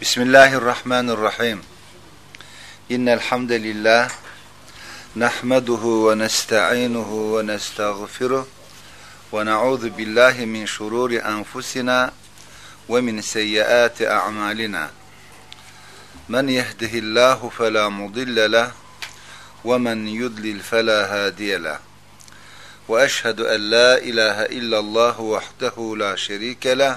Bismillahirrahmanirrahim. İnnel hamdelellah nahmeduhu ve nestainuhu ve nestağfiruh ve na'udzu billahi min şururi enfusina ve min seyyiati a'malina. Men yehdihillahu fela mudille leh ve men yudlil fela hadiye leh. Ve eşhedü en la ilahe illallah vahdehu la şerike leh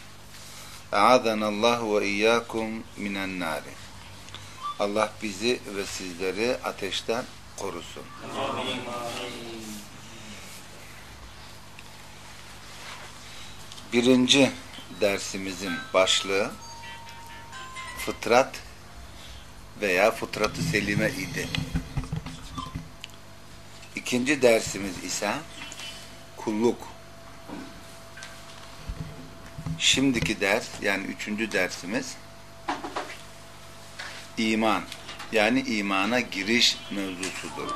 Allah ve iyyakum minen nari. Allah bizi ve sizleri ateşten korusun. Amin. Birinci dersimizin başlığı fıtrat veya fıtratı selime idi. İkinci dersimiz ise kulluk Şimdiki ders yani üçüncü dersimiz iman yani imana giriş mevzusudur.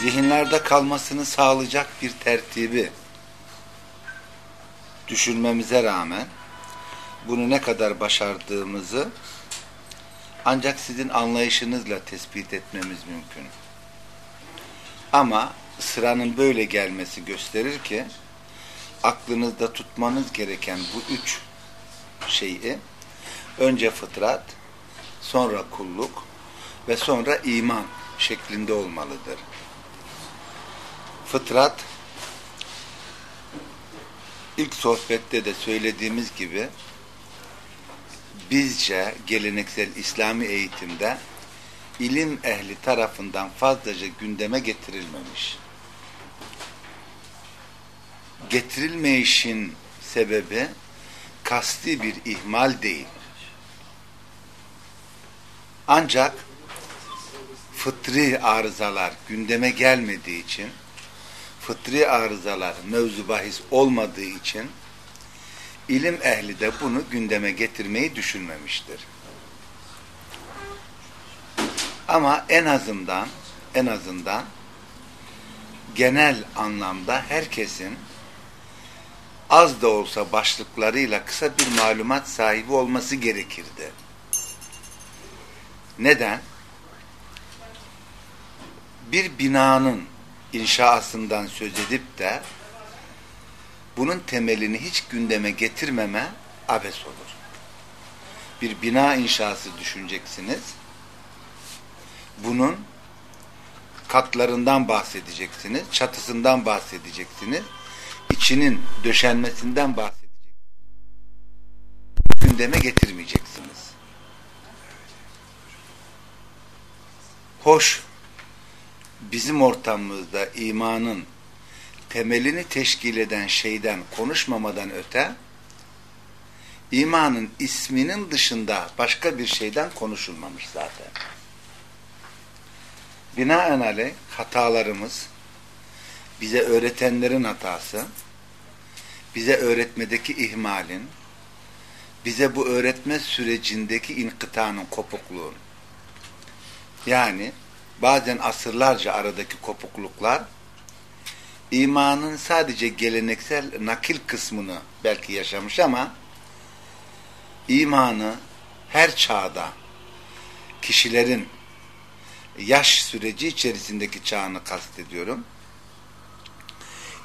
Zihinlerde kalmasını sağlayacak bir tertibi düşünmemize rağmen bunu ne kadar başardığımızı ancak sizin anlayışınızla tespit etmemiz mümkün. Ama sıranın böyle gelmesi gösterir ki aklınızda tutmanız gereken bu üç şeyi önce fıtrat, sonra kulluk ve sonra iman şeklinde olmalıdır. Fıtrat ilk sohbette de söylediğimiz gibi bizce geleneksel İslami eğitimde ilim ehli tarafından fazlaca gündeme getirilmemiş getirilmeyişin sebebi kasti bir ihmal değil. Ancak fıtri arızalar gündeme gelmediği için fıtri arızalar mevzu bahis olmadığı için ilim ehli de bunu gündeme getirmeyi düşünmemiştir. Ama en azından en azından genel anlamda herkesin az da olsa başlıklarıyla kısa bir malumat sahibi olması gerekirdi. Neden? Bir binanın inşasından söz edip de bunun temelini hiç gündeme getirmeme abes olur. Bir bina inşası düşüneceksiniz. Bunun katlarından bahsedeceksiniz, çatısından bahsedeceksiniz içinin döşenmesinden bahsedecek. Gündeme getirmeyeceksiniz. Hoş, bizim ortamımızda imanın temelini teşkil eden şeyden konuşmamadan öte, imanın isminin dışında başka bir şeyden konuşulmamış zaten. Binaenaleyh hatalarımız, bize öğretenlerin hatası, bize öğretmedeki ihmalin, bize bu öğretme sürecindeki inkıtanın, kopukluğun. Yani bazen asırlarca aradaki kopukluklar imanın sadece geleneksel nakil kısmını belki yaşamış ama imanı her çağda kişilerin yaş süreci içerisindeki çağını kastediyorum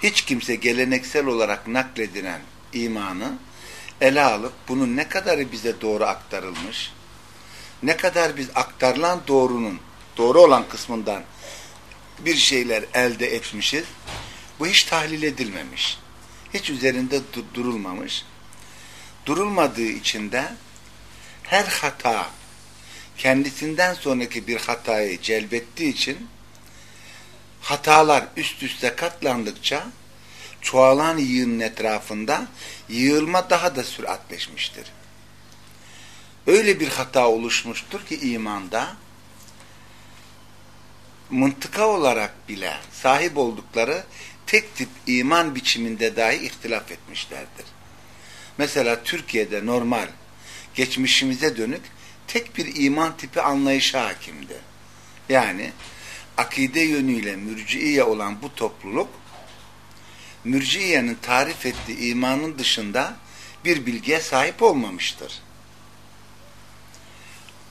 hiç kimse geleneksel olarak nakledilen imanı ele alıp bunun ne kadarı bize doğru aktarılmış, ne kadar biz aktarılan doğrunun, doğru olan kısmından bir şeyler elde etmişiz, bu hiç tahlil edilmemiş. Hiç üzerinde durulmamış. Durulmadığı için de her hata kendisinden sonraki bir hatayı celbettiği için hatalar üst üste katlandıkça çoğalan yığının etrafında yığılma daha da süratleşmiştir. öyle bir hata oluşmuştur ki imanda mıntıka olarak bile sahip oldukları tek tip iman biçiminde dahi ihtilaf etmişlerdir. Mesela Türkiye'de normal, geçmişimize dönük tek bir iman tipi anlayışı hakimdi. Yani akide yönüyle mürciye olan bu topluluk, mürciyenin tarif ettiği imanın dışında bir bilgiye sahip olmamıştır.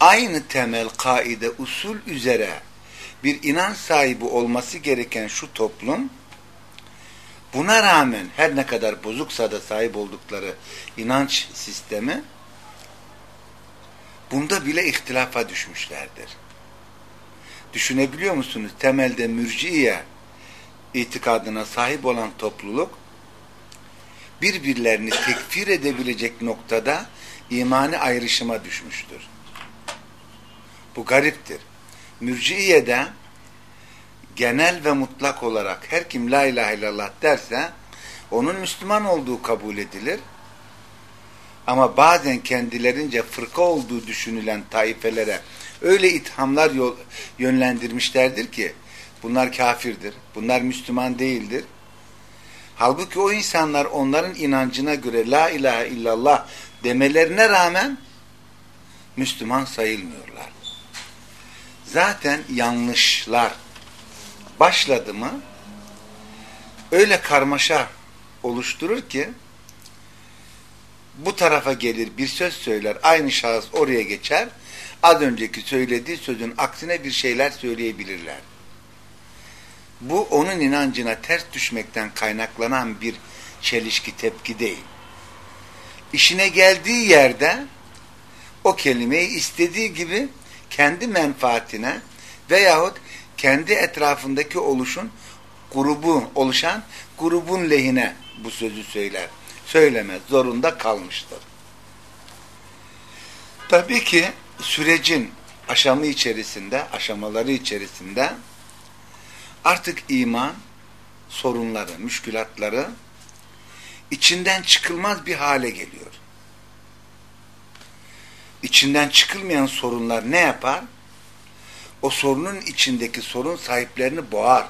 Aynı temel kaide usul üzere bir inanç sahibi olması gereken şu toplum, buna rağmen her ne kadar bozuksa da sahip oldukları inanç sistemi, bunda bile ihtilafa düşmüşlerdir. Düşünebiliyor musunuz? Temelde mürciye itikadına sahip olan topluluk, birbirlerini tekfir edebilecek noktada imani ayrışıma düşmüştür. Bu gariptir. Mürciye'de genel ve mutlak olarak her kim la ilahe illallah derse onun Müslüman olduğu kabul edilir. Ama bazen kendilerince fırka olduğu düşünülen taifelere öyle ithamlar yol, yönlendirmişlerdir ki bunlar kafirdir, bunlar Müslüman değildir. Halbuki o insanlar onların inancına göre la ilahe illallah demelerine rağmen Müslüman sayılmıyorlar. Zaten yanlışlar başladı mı öyle karmaşa oluşturur ki bu tarafa gelir bir söz söyler aynı şahıs oraya geçer az önceki söylediği sözün aksine bir şeyler söyleyebilirler. Bu onun inancına ters düşmekten kaynaklanan bir çelişki tepki değil. İşine geldiği yerde o kelimeyi istediği gibi kendi menfaatine veyahut kendi etrafındaki oluşun grubu oluşan grubun lehine bu sözü söyler. Söylemez zorunda kalmıştır. Tabii ki sürecin aşamı içerisinde, aşamaları içerisinde artık iman sorunları, müşkülatları içinden çıkılmaz bir hale geliyor. İçinden çıkılmayan sorunlar ne yapar? O sorunun içindeki sorun sahiplerini boğar.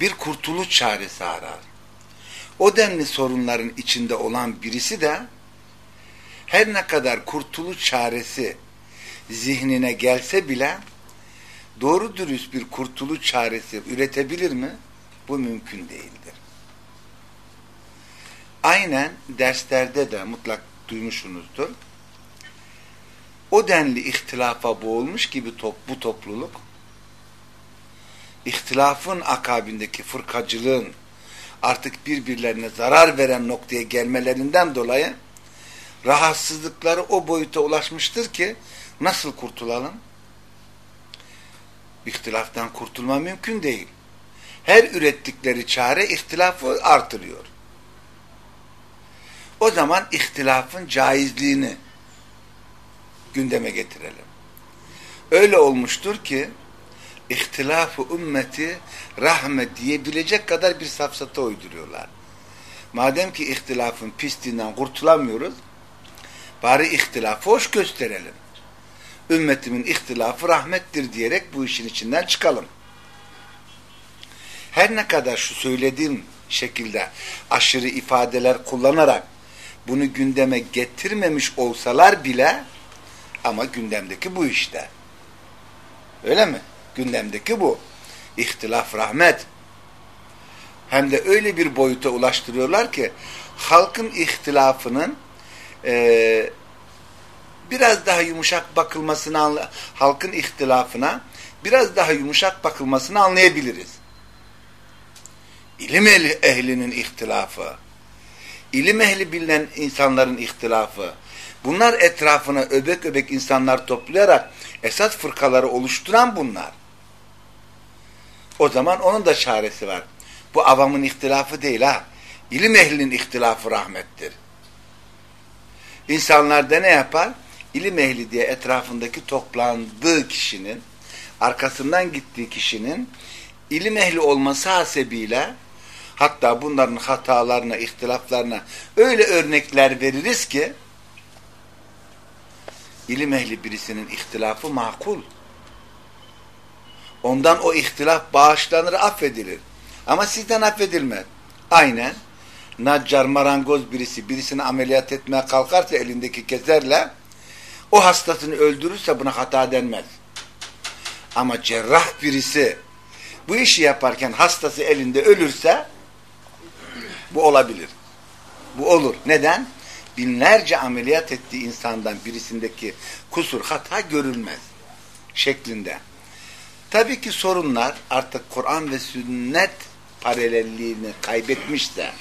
Bir kurtuluş çaresi arar. O denli sorunların içinde olan birisi de her ne kadar kurtuluş çaresi zihnine gelse bile doğru dürüst bir kurtuluş çaresi üretebilir mi? Bu mümkün değildir. Aynen derslerde de mutlak duymuşsunuzdur. O denli ihtilafa boğulmuş gibi top, bu topluluk, ihtilafın akabindeki fırkacılığın artık birbirlerine zarar veren noktaya gelmelerinden dolayı rahatsızlıkları o boyuta ulaşmıştır ki nasıl kurtulalım? İhtilaftan kurtulma mümkün değil. Her ürettikleri çare ihtilafı artırıyor. O zaman ihtilafın caizliğini gündeme getirelim. Öyle olmuştur ki ihtilafı ümmeti rahmet diyebilecek kadar bir safsata uyduruyorlar. Madem ki ihtilafın pisliğinden kurtulamıyoruz, bari ihtilafı hoş gösterelim. Ümmetimin ihtilafı rahmettir diyerek bu işin içinden çıkalım. Her ne kadar şu söylediğim şekilde aşırı ifadeler kullanarak bunu gündeme getirmemiş olsalar bile ama gündemdeki bu işte. Öyle mi? Gündemdeki bu. İhtilaf rahmet. Hem de öyle bir boyuta ulaştırıyorlar ki halkın ihtilafının e, biraz daha yumuşak bakılmasını halkın ihtilafına biraz daha yumuşak bakılmasını anlayabiliriz. İlim ehli, ehlinin ihtilafı, ilim ehli bilinen insanların ihtilafı, bunlar etrafına öbek öbek insanlar toplayarak esas fırkaları oluşturan bunlar. O zaman onun da çaresi var. Bu avamın ihtilafı değil ha. İlim ehlinin ihtilafı rahmettir. İnsanlar da ne yapar? İlim ehli diye etrafındaki toplandığı kişinin, arkasından gittiği kişinin ilim ehli olması hasebiyle hatta bunların hatalarına, ihtilaflarına öyle örnekler veririz ki ilim ehli birisinin ihtilafı makul. Ondan o ihtilaf bağışlanır, affedilir. Ama sizden affedilmez. Aynen. Naccar, marangoz birisi birisini ameliyat etmeye kalkarsa elindeki keserle o hastasını öldürürse buna hata denmez. Ama cerrah birisi bu işi yaparken hastası elinde ölürse bu olabilir. Bu olur. Neden? Binlerce ameliyat ettiği insandan birisindeki kusur, hata görülmez şeklinde. Tabii ki sorunlar artık Kur'an ve sünnet paralelliğini kaybetmişse,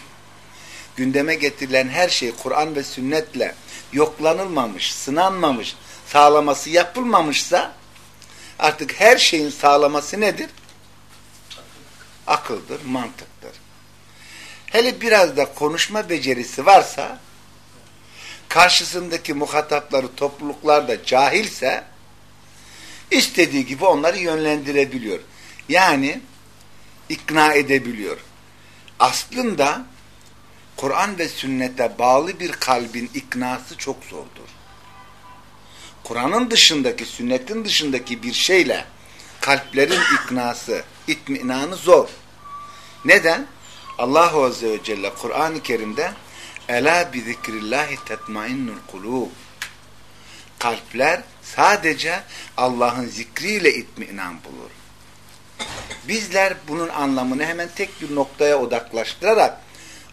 gündeme getirilen her şey Kur'an ve sünnetle yoklanılmamış, sınanmamış, sağlaması yapılmamışsa artık her şeyin sağlaması nedir? Akıldır, mantıktır. Hele biraz da konuşma becerisi varsa karşısındaki muhatapları topluluklar cahilse istediği gibi onları yönlendirebiliyor. Yani ikna edebiliyor. Aslında Kur'an ve sünnete bağlı bir kalbin iknası çok zordur. Kur'an'ın dışındaki, sünnetin dışındaki bir şeyle kalplerin iknası, itminanı zor. Neden? Allahu Azze ve Celle Kur'an-ı Kerim'de Ela bi zikrillahi tetmainnul kulub Kalpler sadece Allah'ın zikriyle itminan bulur. Bizler bunun anlamını hemen tek bir noktaya odaklaştırarak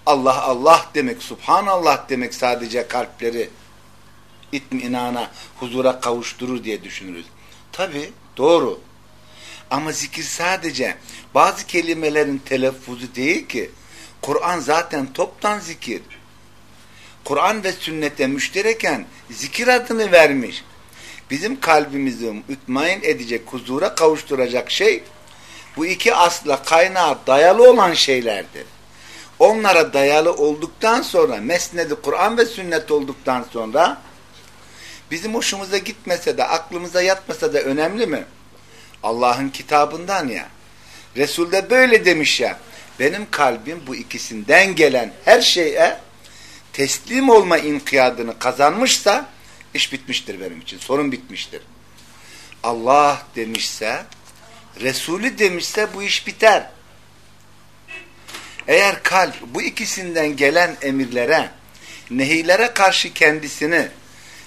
Allah Allah demek, Subhanallah demek sadece kalpleri itminana, huzura kavuşturur diye düşünürüz. Tabi doğru. Ama zikir sadece bazı kelimelerin telaffuzu değil ki. Kur'an zaten toptan zikir. Kur'an ve sünnete müştereken zikir adını vermiş. Bizim kalbimizi ütmain edecek, huzura kavuşturacak şey bu iki asla kaynağı dayalı olan şeylerdir. Onlara dayalı olduktan sonra, mesnedi Kur'an ve sünnet olduktan sonra bizim hoşumuza gitmese de, aklımıza yatmasa da önemli mi? Allah'ın kitabından ya. Resul de böyle demiş ya. Benim kalbim bu ikisinden gelen her şeye teslim olma inkiyadını kazanmışsa iş bitmiştir benim için. Sorun bitmiştir. Allah demişse, Resulü demişse bu iş biter. Eğer kalp bu ikisinden gelen emirlere, nehilere karşı kendisini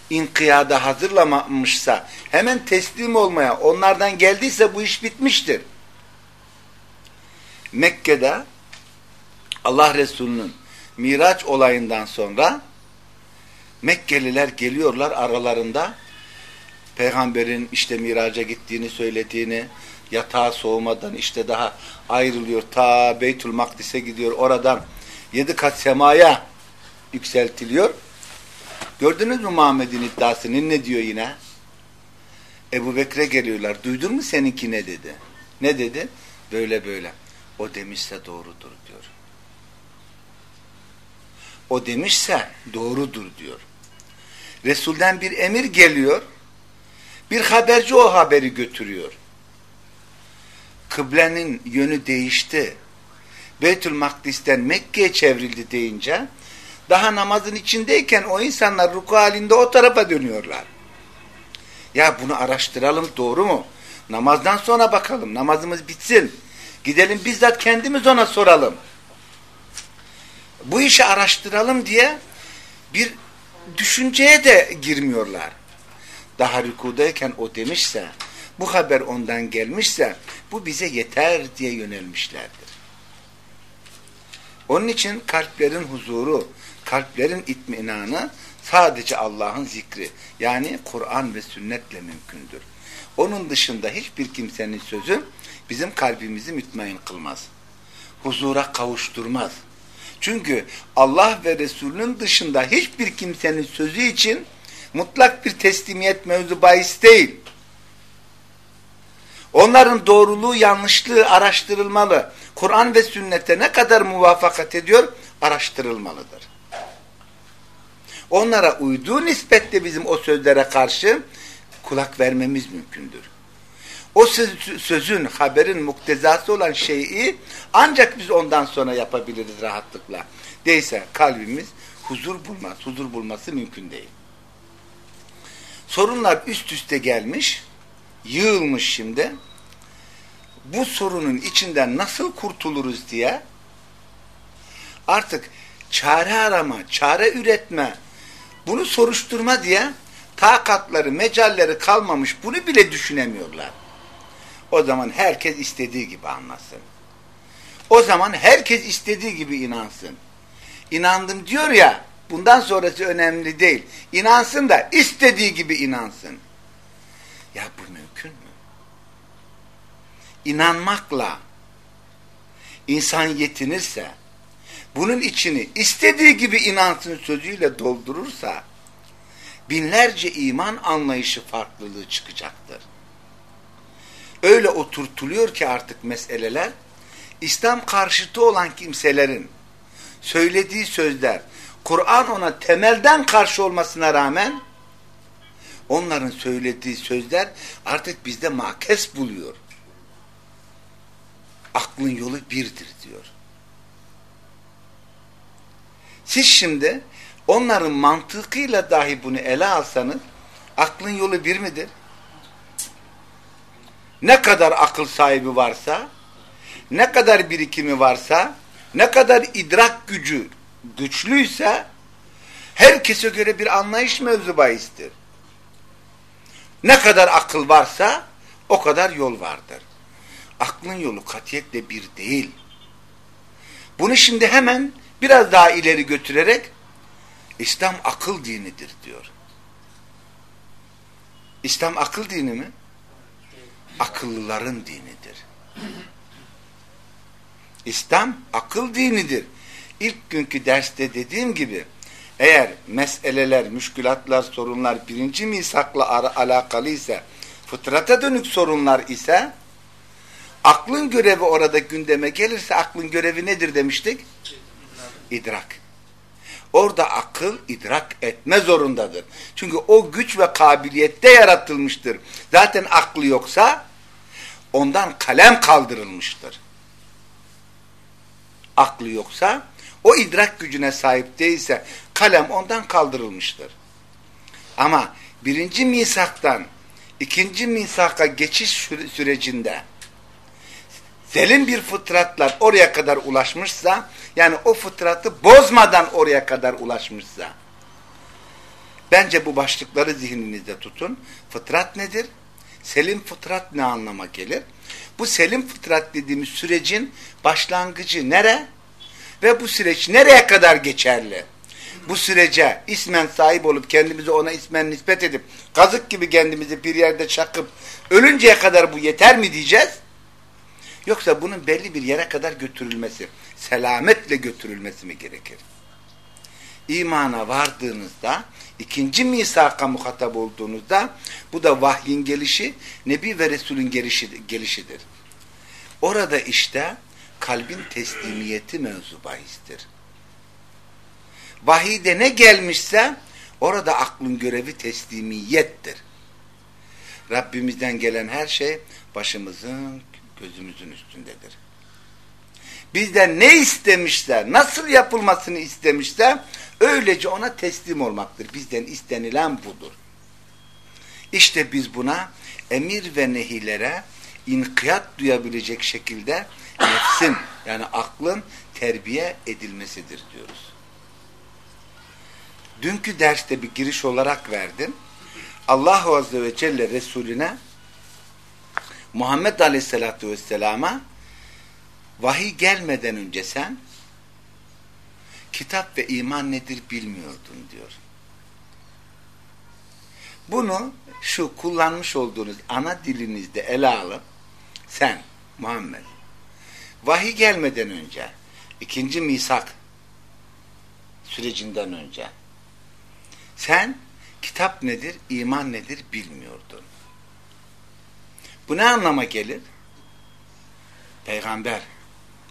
inkiyada hazırlamamışsa, hemen teslim olmaya onlardan geldiyse bu iş bitmiştir. Mekke'de Allah Resulü'nün Miraç olayından sonra Mekkeliler geliyorlar aralarında peygamberin işte miraca gittiğini söylediğini yatağa soğumadan işte daha ayrılıyor ta Beytül Makdis'e gidiyor oradan yedi kat semaya yükseltiliyor. Gördünüz mü Muhammed'in iddiasını ne diyor yine? Ebu Bekir'e geliyorlar. Duydun mu seninki ne dedi? Ne dedi? Böyle böyle. O demişse doğrudur diyor. O demişse doğrudur diyor. Resul'den bir emir geliyor. Bir haberci o haberi götürüyor. Kıblenin yönü değişti. Beytül Makdis'ten Mekke'ye çevrildi deyince daha namazın içindeyken o insanlar ruku halinde o tarafa dönüyorlar. Ya bunu araştıralım doğru mu? Namazdan sonra bakalım. Namazımız bitsin. Gidelim bizzat kendimiz ona soralım. Bu işi araştıralım diye bir düşünceye de girmiyorlar. Daha rükudayken o demişse, bu haber ondan gelmişse, bu bize yeter diye yönelmişlerdir. Onun için kalplerin huzuru, kalplerin itminanı sadece Allah'ın zikri, yani Kur'an ve sünnetle mümkündür. Onun dışında hiçbir kimsenin sözü bizim kalbimizi mütmain kılmaz. Huzura kavuşturmaz. Çünkü Allah ve Resulünün dışında hiçbir kimsenin sözü için mutlak bir teslimiyet mevzu bahis değil. Onların doğruluğu, yanlışlığı araştırılmalı. Kur'an ve sünnete ne kadar muvafakat ediyor? Araştırılmalıdır. Onlara uyduğu nispetle bizim o sözlere karşı kulak vermemiz mümkündür. O söz, sözün, haberin muktezası olan şeyi ancak biz ondan sonra yapabiliriz rahatlıkla. Değilse kalbimiz huzur bulmaz. Huzur bulması mümkün değil. Sorunlar üst üste gelmiş, yığılmış şimdi. Bu sorunun içinden nasıl kurtuluruz diye artık çare arama, çare üretme, bunu soruşturma diye takatları, mecalleri kalmamış. Bunu bile düşünemiyorlar. O zaman herkes istediği gibi anlasın. O zaman herkes istediği gibi inansın. İnandım diyor ya, bundan sonrası önemli değil. İnansın da istediği gibi inansın. Ya bu mümkün mü? İnanmakla insan yetinirse, bunun içini istediği gibi inansın sözüyle doldurursa, binlerce iman anlayışı farklılığı çıkacaktır. Öyle oturtuluyor ki artık meseleler, İslam karşıtı olan kimselerin söylediği sözler, Kur'an ona temelden karşı olmasına rağmen, onların söylediği sözler artık bizde makes buluyor. Aklın yolu birdir diyor. Siz şimdi onların mantıkıyla dahi bunu ele alsanız aklın yolu bir midir? Ne kadar akıl sahibi varsa, ne kadar birikimi varsa, ne kadar idrak gücü güçlüyse herkese göre bir anlayış mevzu bahistir. Ne kadar akıl varsa o kadar yol vardır. Aklın yolu katiyetle bir değil. Bunu şimdi hemen biraz daha ileri götürerek İslam akıl dinidir diyor. İslam akıl dini mi? Akıllıların dinidir. İslam akıl dinidir. İlk günkü derste dediğim gibi eğer meseleler, müşkülatlar, sorunlar birinci misakla alakalı ise, fıtrata dönük sorunlar ise, aklın görevi orada gündeme gelirse aklın görevi nedir demiştik? İdrak. Orada akıl idrak etme zorundadır. Çünkü o güç ve kabiliyette yaratılmıştır. Zaten aklı yoksa ondan kalem kaldırılmıştır. Aklı yoksa o idrak gücüne sahip değilse kalem ondan kaldırılmıştır. Ama birinci misaktan ikinci misaka geçiş sürecinde selim bir fıtratlar oraya kadar ulaşmışsa yani o fıtratı bozmadan oraya kadar ulaşmışsa bence bu başlıkları zihninizde tutun. Fıtrat nedir? Selim fıtrat ne anlama gelir? Bu selim fıtrat dediğimiz sürecin başlangıcı nere? Ve bu süreç nereye kadar geçerli? Bu sürece ismen sahip olup kendimizi ona ismen nispet edip kazık gibi kendimizi bir yerde çakıp ölünceye kadar bu yeter mi diyeceğiz? Yoksa bunun belli bir yere kadar götürülmesi, selametle götürülmesi mi gerekir? İmana vardığınızda, ikinci misaka muhatap olduğunuzda, bu da vahyin gelişi, Nebi ve Resulün gelişi, gelişidir. Orada işte kalbin teslimiyeti mevzu bahistir. Vahide ne gelmişse, orada aklın görevi teslimiyettir. Rabbimizden gelen her şey başımızın gözümüzün üstündedir. Bizden ne istemişler, nasıl yapılmasını istemişler, öylece ona teslim olmaktır. Bizden istenilen budur. İşte biz buna emir ve nehilere inkiyat duyabilecek şekilde nefsin yani aklın terbiye edilmesidir diyoruz. Dünkü derste bir giriş olarak verdim. Allah Azze ve Celle Resulüne Muhammed Aleyhisselatü Vesselam'a vahiy gelmeden önce sen kitap ve iman nedir bilmiyordun diyor. Bunu şu kullanmış olduğunuz ana dilinizde ele alıp sen Muhammed vahiy gelmeden önce ikinci misak sürecinden önce sen kitap nedir, iman nedir bilmiyordun. Bu ne anlama gelir? Peygamber,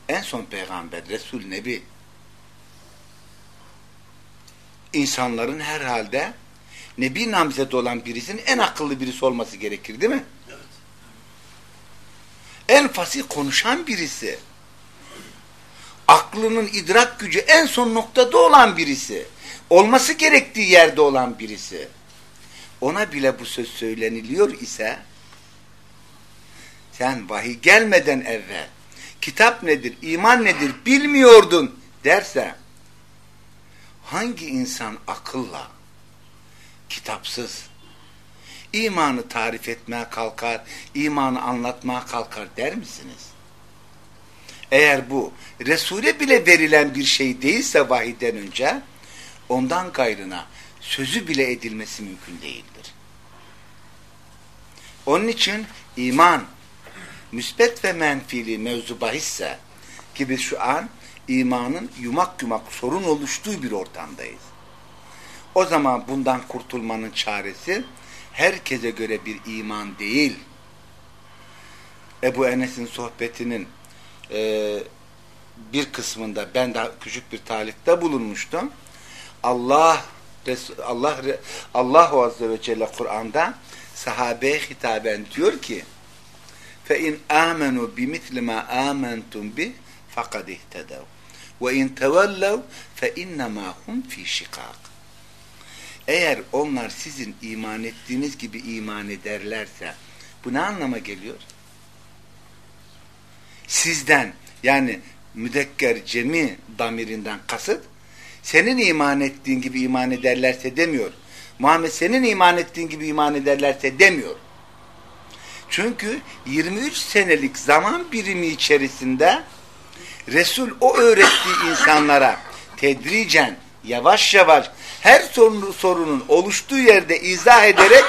en son peygamber, Resul, Nebi. İnsanların herhalde Nebi namzede olan birisinin en akıllı birisi olması gerekir değil mi? Evet. En fasih konuşan birisi. Aklının idrak gücü en son noktada olan birisi. Olması gerektiği yerde olan birisi. ona bile bu söz söyleniliyor ise sen vahiy gelmeden evvel kitap nedir, iman nedir bilmiyordun derse hangi insan akılla kitapsız imanı tarif etmeye kalkar, imanı anlatmaya kalkar der misiniz? Eğer bu Resul'e bile verilen bir şey değilse vahiden önce ondan gayrına sözü bile edilmesi mümkün değildir. Onun için iman müsbet ve menfili mevzu bahisse gibi şu an imanın yumak yumak sorun oluştuğu bir ortamdayız. O zaman bundan kurtulmanın çaresi herkese göre bir iman değil. Ebu Enes'in sohbetinin e, bir kısmında ben daha küçük bir talikte bulunmuştum. Allah Allah Allah Azze ve Celle Kur'an'da sahabeye hitaben diyor ki فَاِنْ آمَنُوا بِمِثْلِ مَا آمَنْتُمْ بِهِ فَقَدْ اِهْتَدَوْا وَاِنْ تَوَلَّوْا فَاِنَّمَا هُمْ ف۪ي شِقَاقٍ Eğer onlar sizin iman ettiğiniz gibi iman ederlerse bu ne anlama geliyor? Sizden yani müdekker cemi damirinden kasıt senin iman ettiğin gibi iman ederlerse demiyor. Muhammed senin iman ettiğin gibi iman ederlerse demiyor. Çünkü 23 senelik zaman birimi içerisinde Resul o öğrettiği insanlara tedricen, yavaş yavaş her sorun, sorunun oluştuğu yerde izah ederek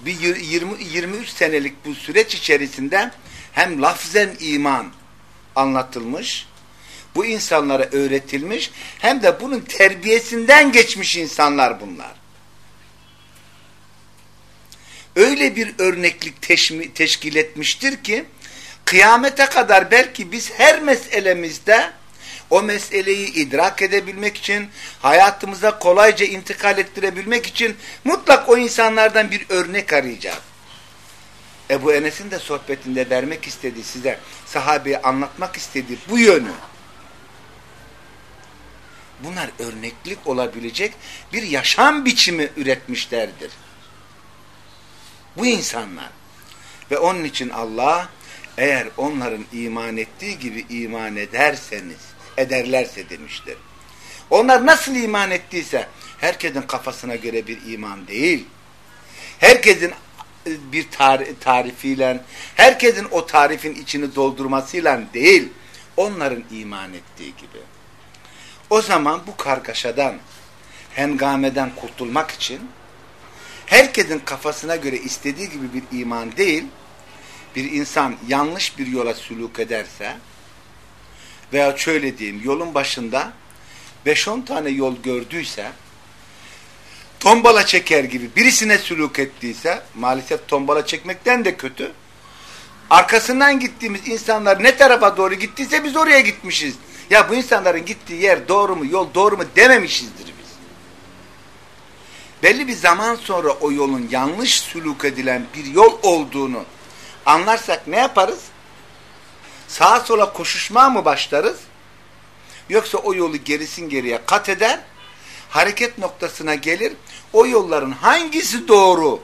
bir 20, 23 senelik bu süreç içerisinde hem lafzen iman anlatılmış, bu insanlara öğretilmiş, hem de bunun terbiyesinden geçmiş insanlar bunlar öyle bir örneklik teşkil etmiştir ki kıyamete kadar belki biz her meselemizde o meseleyi idrak edebilmek için, hayatımıza kolayca intikal ettirebilmek için mutlak o insanlardan bir örnek arayacağız. Ebu Enes'in de sohbetinde vermek istediği size sahabeye anlatmak istediği bu yönü. Bunlar örneklik olabilecek bir yaşam biçimi üretmişlerdir. Bu insanlar. Ve onun için Allah eğer onların iman ettiği gibi iman ederseniz, ederlerse demiştir. Onlar nasıl iman ettiyse herkesin kafasına göre bir iman değil. Herkesin bir tar tarifiyle, herkesin o tarifin içini doldurmasıyla değil, onların iman ettiği gibi. O zaman bu kargaşadan, hengameden kurtulmak için herkesin kafasına göre istediği gibi bir iman değil, bir insan yanlış bir yola sülük ederse veya şöyle diyeyim, yolun başında 5-10 tane yol gördüyse tombala çeker gibi birisine sülük ettiyse maalesef tombala çekmekten de kötü arkasından gittiğimiz insanlar ne tarafa doğru gittiyse biz oraya gitmişiz. Ya bu insanların gittiği yer doğru mu, yol doğru mu dememişizdir belli bir zaman sonra o yolun yanlış sülük edilen bir yol olduğunu anlarsak ne yaparız? Sağa sola koşuşmaya mı başlarız? Yoksa o yolu gerisin geriye kat eder, hareket noktasına gelir, o yolların hangisi doğru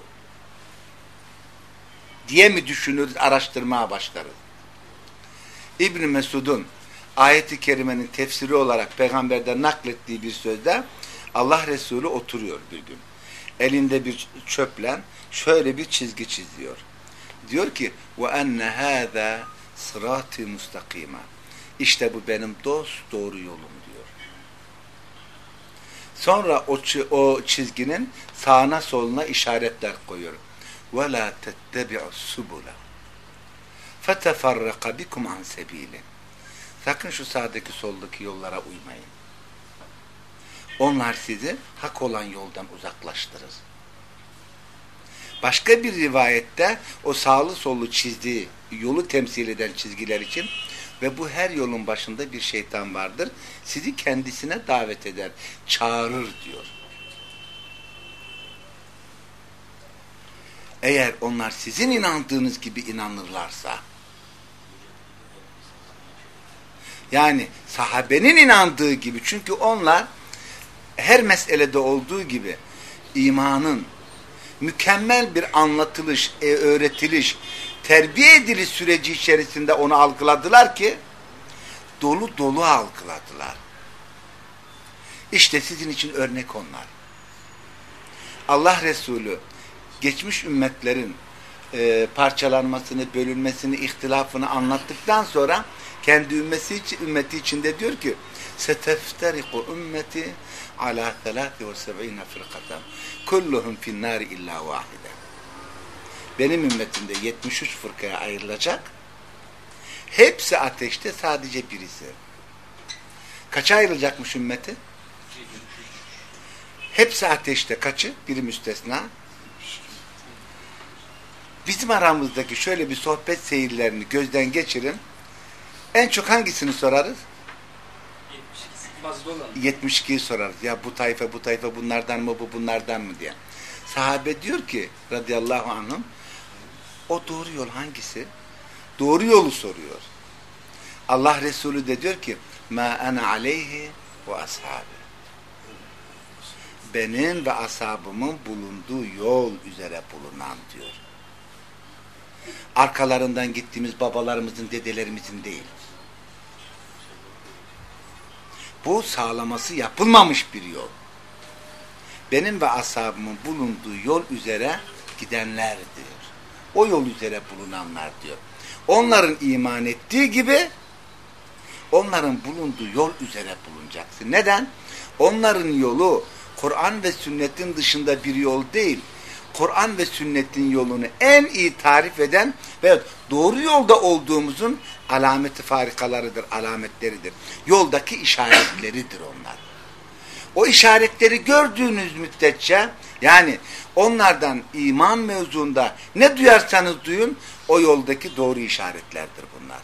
diye mi düşünürüz, araştırmaya başlarız? İbn Mesud'un ayeti kerimenin tefsiri olarak peygamberden naklettiği bir sözde Allah Resulü oturuyor bir gün elinde bir çöple şöyle bir çizgi çiziyor. Diyor ki ve enne hâzâ sıratı mustakîmâ. İşte bu benim dost doğru yolum diyor. Sonra o, o çizginin sağına soluna işaretler koyuyor. Ve la tettebi'us subula. Feteferraka bikum an sebîli. Sakın şu sağdaki soldaki yollara uymayın. Onlar sizi hak olan yoldan uzaklaştırır. Başka bir rivayette o sağlı sollu çizdiği yolu temsil eden çizgiler için ve bu her yolun başında bir şeytan vardır. Sizi kendisine davet eder, çağırır diyor. Eğer onlar sizin inandığınız gibi inanırlarsa yani sahabenin inandığı gibi çünkü onlar her meselede olduğu gibi imanın mükemmel bir anlatılış, e, öğretiliş, terbiye ediliş süreci içerisinde onu algıladılar ki dolu dolu algıladılar. İşte sizin için örnek onlar. Allah Resulü geçmiş ümmetlerin e, parçalanmasını, bölünmesini, ihtilafını anlattıktan sonra kendi ümmeti, ümmeti içinde diyor ki seteftariku ümmeti ala 73 fırkaten kulluhum finnâri illa vahide benim ümmetimde 73 fırkaya ayrılacak hepsi ateşte sadece birisi kaça ayrılacakmış ümmeti? hepsi ateşte kaçı? biri müstesna bizim aramızdaki şöyle bir sohbet seyirlerini gözden geçirin en çok hangisini sorarız? 72'yi sorarız. Ya bu tayfa bu tayfa bunlardan mı bu bunlardan mı diye. Sahabe diyor ki radıyallahu anhum o doğru yol hangisi? Doğru yolu soruyor. Allah Resulü de diyor ki ma ana aleyhi ve ashabi benim ve ashabımın bulunduğu yol üzere bulunan diyor. Arkalarından gittiğimiz babalarımızın, dedelerimizin değil. Bu sağlaması yapılmamış bir yol. Benim ve ashabımın bulunduğu yol üzere gidenler diyor. O yol üzere bulunanlar diyor. Onların iman ettiği gibi onların bulunduğu yol üzere bulunacaksın. Neden? Onların yolu Kur'an ve sünnetin dışında bir yol değil. Kur'an ve sünnetin yolunu en iyi tarif eden ve doğru yolda olduğumuzun alameti farikalarıdır, alametleridir. Yoldaki işaretleridir onlar. O işaretleri gördüğünüz müddetçe yani onlardan iman mevzuunda ne duyarsanız duyun o yoldaki doğru işaretlerdir bunlar.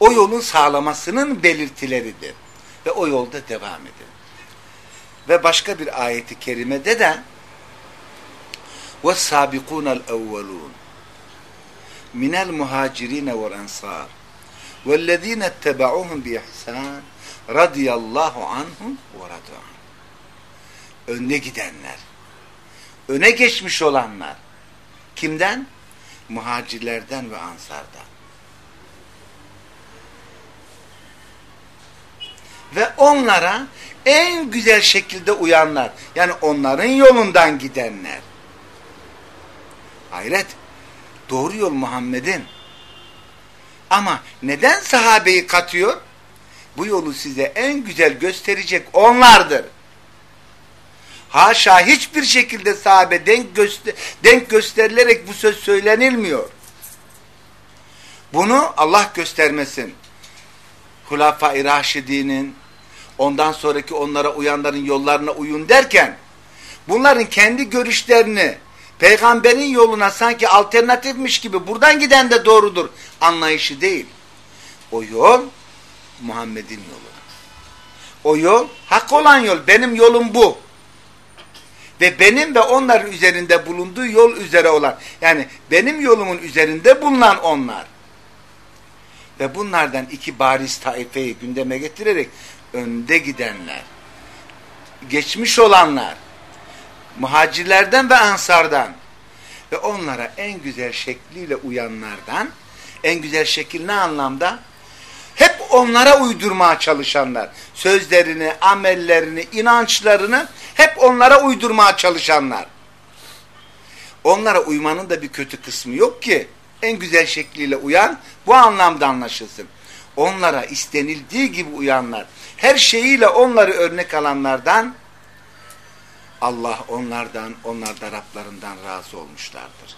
O yolun sağlamasının belirtileridir. Ve o yolda devam edin. Ve başka bir ayeti kerimede de وَالسَّابِقُونَ الْاَوَّلُونَ minel muhacirine vel ensar. Vellezine etteba'uhum bi ihsan radiyallahu anhum ve radu'an önde gidenler öne geçmiş olanlar. Kimden? muhacirlerden ve ansardan. Ve onlara en güzel şekilde uyanlar. Yani onların yolundan gidenler. Hayret. Doğru yol Muhammed'in. Ama neden sahabeyi katıyor? Bu yolu size en güzel gösterecek onlardır. Haşa hiçbir şekilde sahabe denk, göster denk gösterilerek bu söz söylenilmiyor. Bunu Allah göstermesin. Hulafai Raşidi'nin ondan sonraki onlara uyanların yollarına uyun derken bunların kendi görüşlerini peygamberin yoluna sanki alternatifmiş gibi buradan giden de doğrudur anlayışı değil. O yol Muhammed'in yolu. O yol hak olan yol. Benim yolum bu. Ve benim ve onların üzerinde bulunduğu yol üzere olan yani benim yolumun üzerinde bulunan onlar. Ve bunlardan iki bariz taifeyi gündeme getirerek önde gidenler, geçmiş olanlar, muhacirlerden ve ansardan ve onlara en güzel şekliyle uyanlardan, en güzel şekil ne anlamda? Hep onlara uydurmaya çalışanlar. Sözlerini, amellerini, inançlarını hep onlara uydurmaya çalışanlar. Onlara uymanın da bir kötü kısmı yok ki. En güzel şekliyle uyan bu anlamda anlaşılsın. Onlara istenildiği gibi uyanlar, her şeyiyle onları örnek alanlardan Allah onlardan, onlar da Rablarından razı olmuşlardır.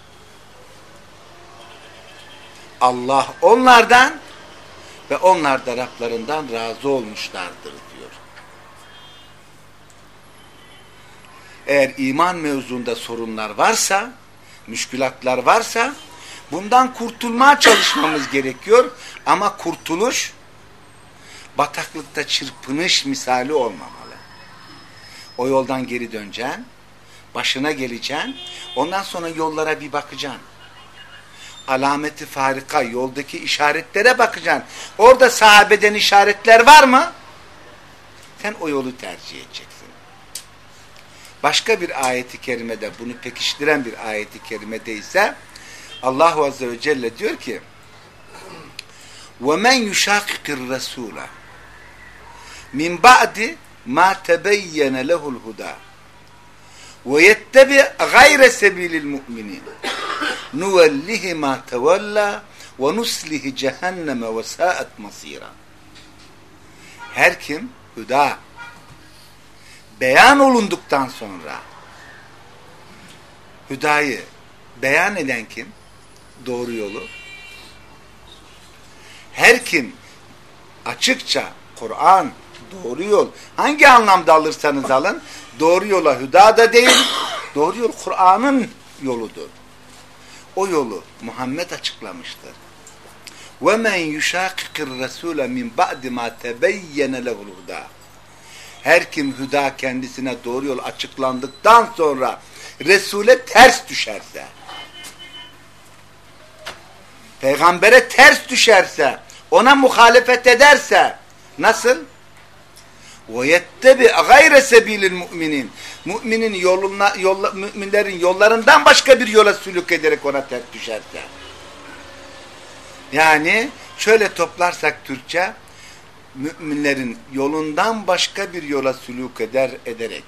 Allah onlardan ve onlar da Rablarından razı olmuşlardır diyor. Eğer iman mevzunda sorunlar varsa, müşkülatlar varsa bundan kurtulmaya çalışmamız gerekiyor ama kurtuluş bataklıkta çırpınış misali olmamalı. O yoldan geri döneceksin, başına geleceksin, ondan sonra yollara bir bakacaksın alameti farika, yoldaki işaretlere bakacaksın. Orada sahabeden işaretler var mı? Sen o yolu tercih edeceksin. Başka bir ayeti kerimede bunu pekiştiren bir ayeti kerimede ise Allahu Azze ve Celle diyor ki وَمَنْ يُشَاقِقِ الرَّسُولَ ma tebeyyene lehul huda ve yettebi gayre sebilil mu'minin nuvellihi ma tevella ve nuslihi cehenneme ve saat masira her kim hüda beyan olunduktan sonra hüdayı beyan eden kim? Doğru yolu. Her kim açıkça Kur'an doğru yol, hangi anlamda alırsanız alın, doğru yola hüda da değil, doğru yol Kur'an'ın yoludur. O yolu Muhammed açıklamıştır. وَمَنْ يُشَاقِقِ الرَّسُولَ مِنْ بَعْدِ مَا تَبَيَّنَ لَهُ الْهُدَى Her kim hüda kendisine doğru yol açıklandıktan sonra Resul'e ters düşerse, peygambere ters düşerse, ona muhalefet ederse, nasıl? ve yettebi gayre sebilil müminin. Müminin yoluna yolla, müminlerin yollarından başka bir yola sülük ederek ona ters düşerse. Yani şöyle toplarsak Türkçe müminlerin yolundan başka bir yola sülük eder ederek.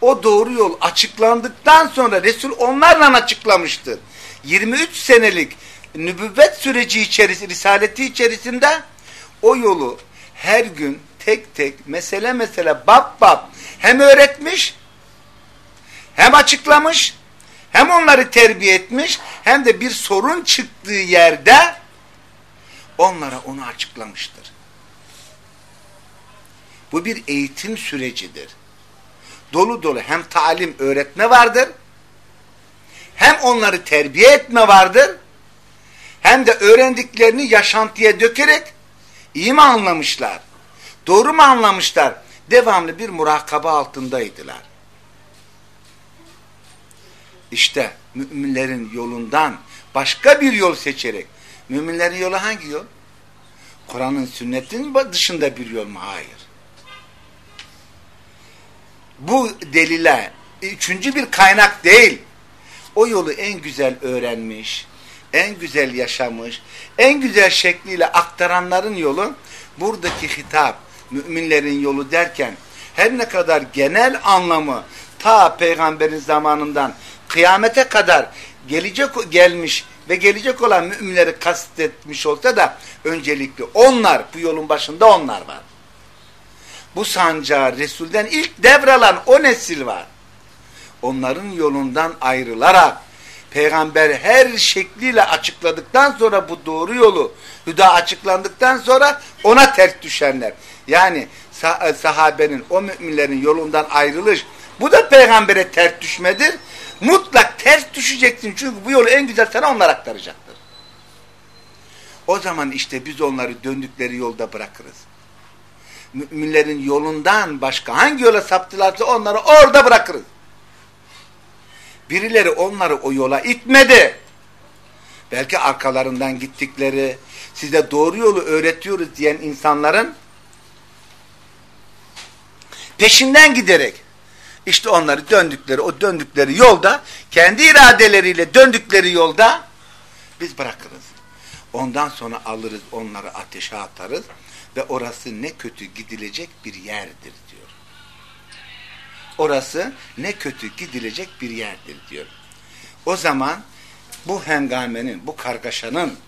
O doğru yol açıklandıktan sonra Resul onlarla açıklamıştır. 23 senelik nübüvvet süreci içerisinde, risaleti içerisinde o yolu her gün tek tek, mesele mesele, bab bab hem öğretmiş, hem açıklamış, hem onları terbiye etmiş, hem de bir sorun çıktığı yerde onlara onu açıklamıştır. Bu bir eğitim sürecidir. Dolu dolu hem talim, öğretme vardır, hem onları terbiye etme vardır, hem de öğrendiklerini yaşantıya dökerek iyi mi anlamışlar, doğru mu anlamışlar, devamlı bir murakaba altındaydılar. İşte müminlerin yolundan başka bir yol seçerek, müminlerin yolu hangi yol? Kur'an'ın sünnetin dışında bir yol mu? Hayır. Bu delile üçüncü bir kaynak değil. O yolu en güzel öğrenmiş, en güzel yaşamış, en güzel şekliyle aktaranların yolu buradaki hitap, müminlerin yolu derken her ne kadar genel anlamı ta peygamberin zamanından kıyamete kadar gelecek gelmiş ve gelecek olan müminleri kastetmiş olsa da öncelikli onlar, bu yolun başında onlar var. Bu sancağı Resul'den ilk devralan o nesil var. Onların yolundan ayrılarak peygamber her şekliyle açıkladıktan sonra bu doğru yolu hüda açıklandıktan sonra ona ters düşenler. Yani sah sahabenin o müminlerin yolundan ayrılış bu da peygambere ters düşmedir. Mutlak ters düşeceksin çünkü bu yolu en güzel sana onlar aktaracaktır. O zaman işte biz onları döndükleri yolda bırakırız. Müminlerin yolundan başka hangi yola saptılarsa onları orada bırakırız. Birileri onları o yola itmedi. Belki arkalarından gittikleri, size doğru yolu öğretiyoruz diyen insanların peşinden giderek işte onları döndükleri, o döndükleri yolda, kendi iradeleriyle döndükleri yolda biz bırakırız. Ondan sonra alırız, onları ateşe atarız ve orası ne kötü gidilecek bir yerdir diyor. Orası ne kötü gidilecek bir yerdir diyor. O zaman bu hengamenin, bu kargaşanın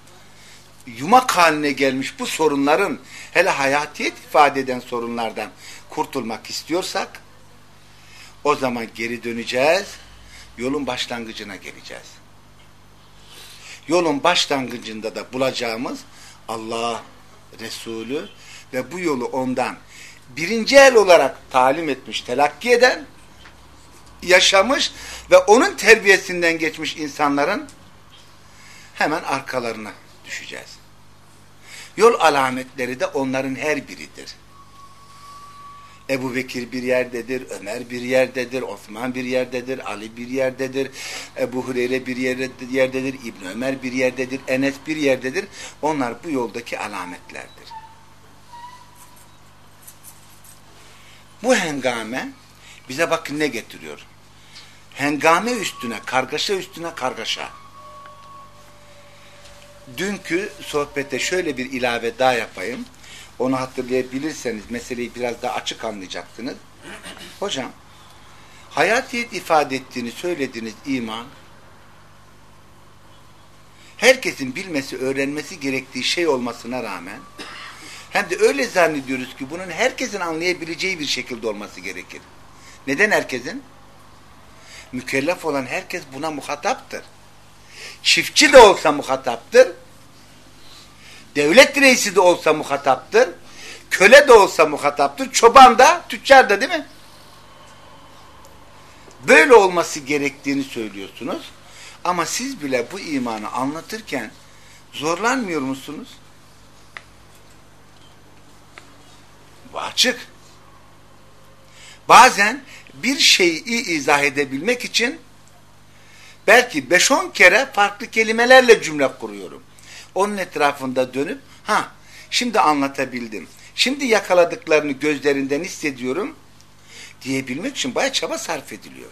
yumak haline gelmiş bu sorunların hele hayatiyet ifade eden sorunlardan kurtulmak istiyorsak o zaman geri döneceğiz, yolun başlangıcına geleceğiz. Yolun başlangıcında da bulacağımız Allah, Resulü ve bu yolu ondan birinci el olarak talim etmiş, telakki eden, yaşamış ve onun terbiyesinden geçmiş insanların hemen arkalarına düşeceğiz. Yol alametleri de onların her biridir. Ebu Bekir bir yerdedir, Ömer bir yerdedir, Osman bir yerdedir, Ali bir yerdedir, Ebu Hureyre bir yerdedir, İbn Ömer bir yerdedir, Enes bir yerdedir. Onlar bu yoldaki alametlerdir. Bu hengame bize bakın ne getiriyor. Hengame üstüne, kargaşa üstüne kargaşa. Dünkü sohbette şöyle bir ilave daha yapayım. Onu hatırlayabilirseniz meseleyi biraz daha açık anlayacaksınız. Hocam, hayatiyet ifade ettiğini söylediğiniz iman, herkesin bilmesi, öğrenmesi gerektiği şey olmasına rağmen, hem de öyle zannediyoruz ki bunun herkesin anlayabileceği bir şekilde olması gerekir. Neden herkesin? Mükellef olan herkes buna muhataptır. Çiftçi de olsa muhataptır. Devlet reisi de olsa muhataptır. Köle de olsa muhataptır. Çoban da, tüccar da değil mi? Böyle olması gerektiğini söylüyorsunuz. Ama siz bile bu imanı anlatırken zorlanmıyor musunuz? Bu açık. Bazen bir şeyi izah edebilmek için belki 5-10 kere farklı kelimelerle cümle kuruyorum. Onun etrafında dönüp ha şimdi anlatabildim. Şimdi yakaladıklarını gözlerinden hissediyorum diyebilmek için bayağı çaba sarf ediliyor.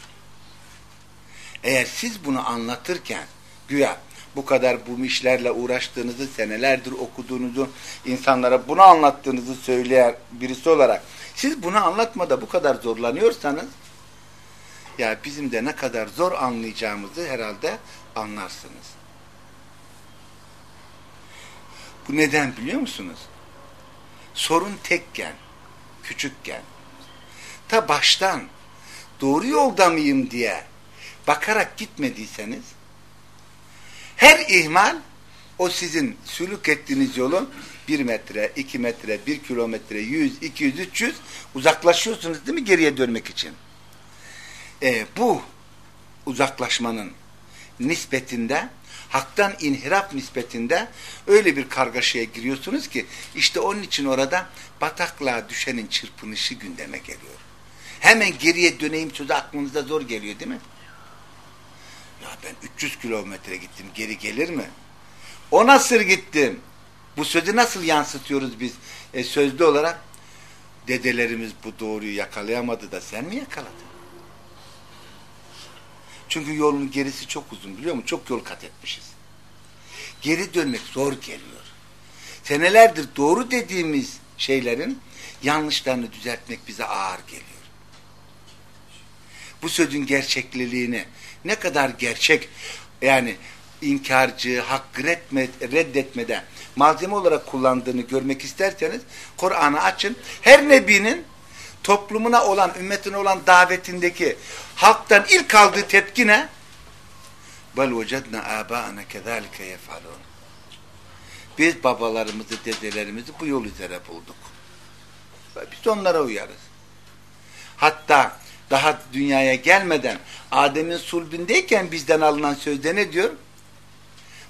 Eğer siz bunu anlatırken güya bu kadar bu işlerle uğraştığınızı, senelerdir okuduğunuzu, insanlara bunu anlattığınızı söyleyen birisi olarak siz bunu anlatmada bu kadar zorlanıyorsanız ya bizim de ne kadar zor anlayacağımızı herhalde anlarsınız. Bu neden biliyor musunuz? Sorun tekken, küçükken, ta baştan doğru yolda mıyım diye bakarak gitmediyseniz her ihmal o sizin sülük ettiğiniz yolun bir metre, iki metre, bir kilometre, yüz, iki yüz, üç yüz uzaklaşıyorsunuz değil mi geriye dönmek için? E, bu uzaklaşmanın nispetinde haktan inhirap nispetinde öyle bir kargaşaya giriyorsunuz ki işte onun için orada bataklığa düşenin çırpınışı gündeme geliyor. Hemen geriye döneyim sözü aklınızda zor geliyor değil mi? Ya ben 300 kilometre gittim geri gelir mi? O nasıl gittim? Bu sözü nasıl yansıtıyoruz biz e, sözlü olarak? Dedelerimiz bu doğruyu yakalayamadı da sen mi yakaladın? Çünkü yolun gerisi çok uzun biliyor musun? Çok yol kat etmişiz. Geri dönmek zor geliyor. Senelerdir doğru dediğimiz şeylerin yanlışlarını düzeltmek bize ağır geliyor. Bu sözün gerçekliliğini ne kadar gerçek yani inkarcı, hakkı reddetmede malzeme olarak kullandığını görmek isterseniz Kur'an'ı açın. Her nebinin toplumuna olan, ümmetine olan davetindeki halktan ilk aldığı tepki ne? Bel vecedna âbâ'ana kezâlike yefalûn. Biz babalarımızı, dedelerimizi bu yol üzere bulduk. Biz onlara uyarız. Hatta daha dünyaya gelmeden Adem'in sulbindeyken bizden alınan sözde ne diyor?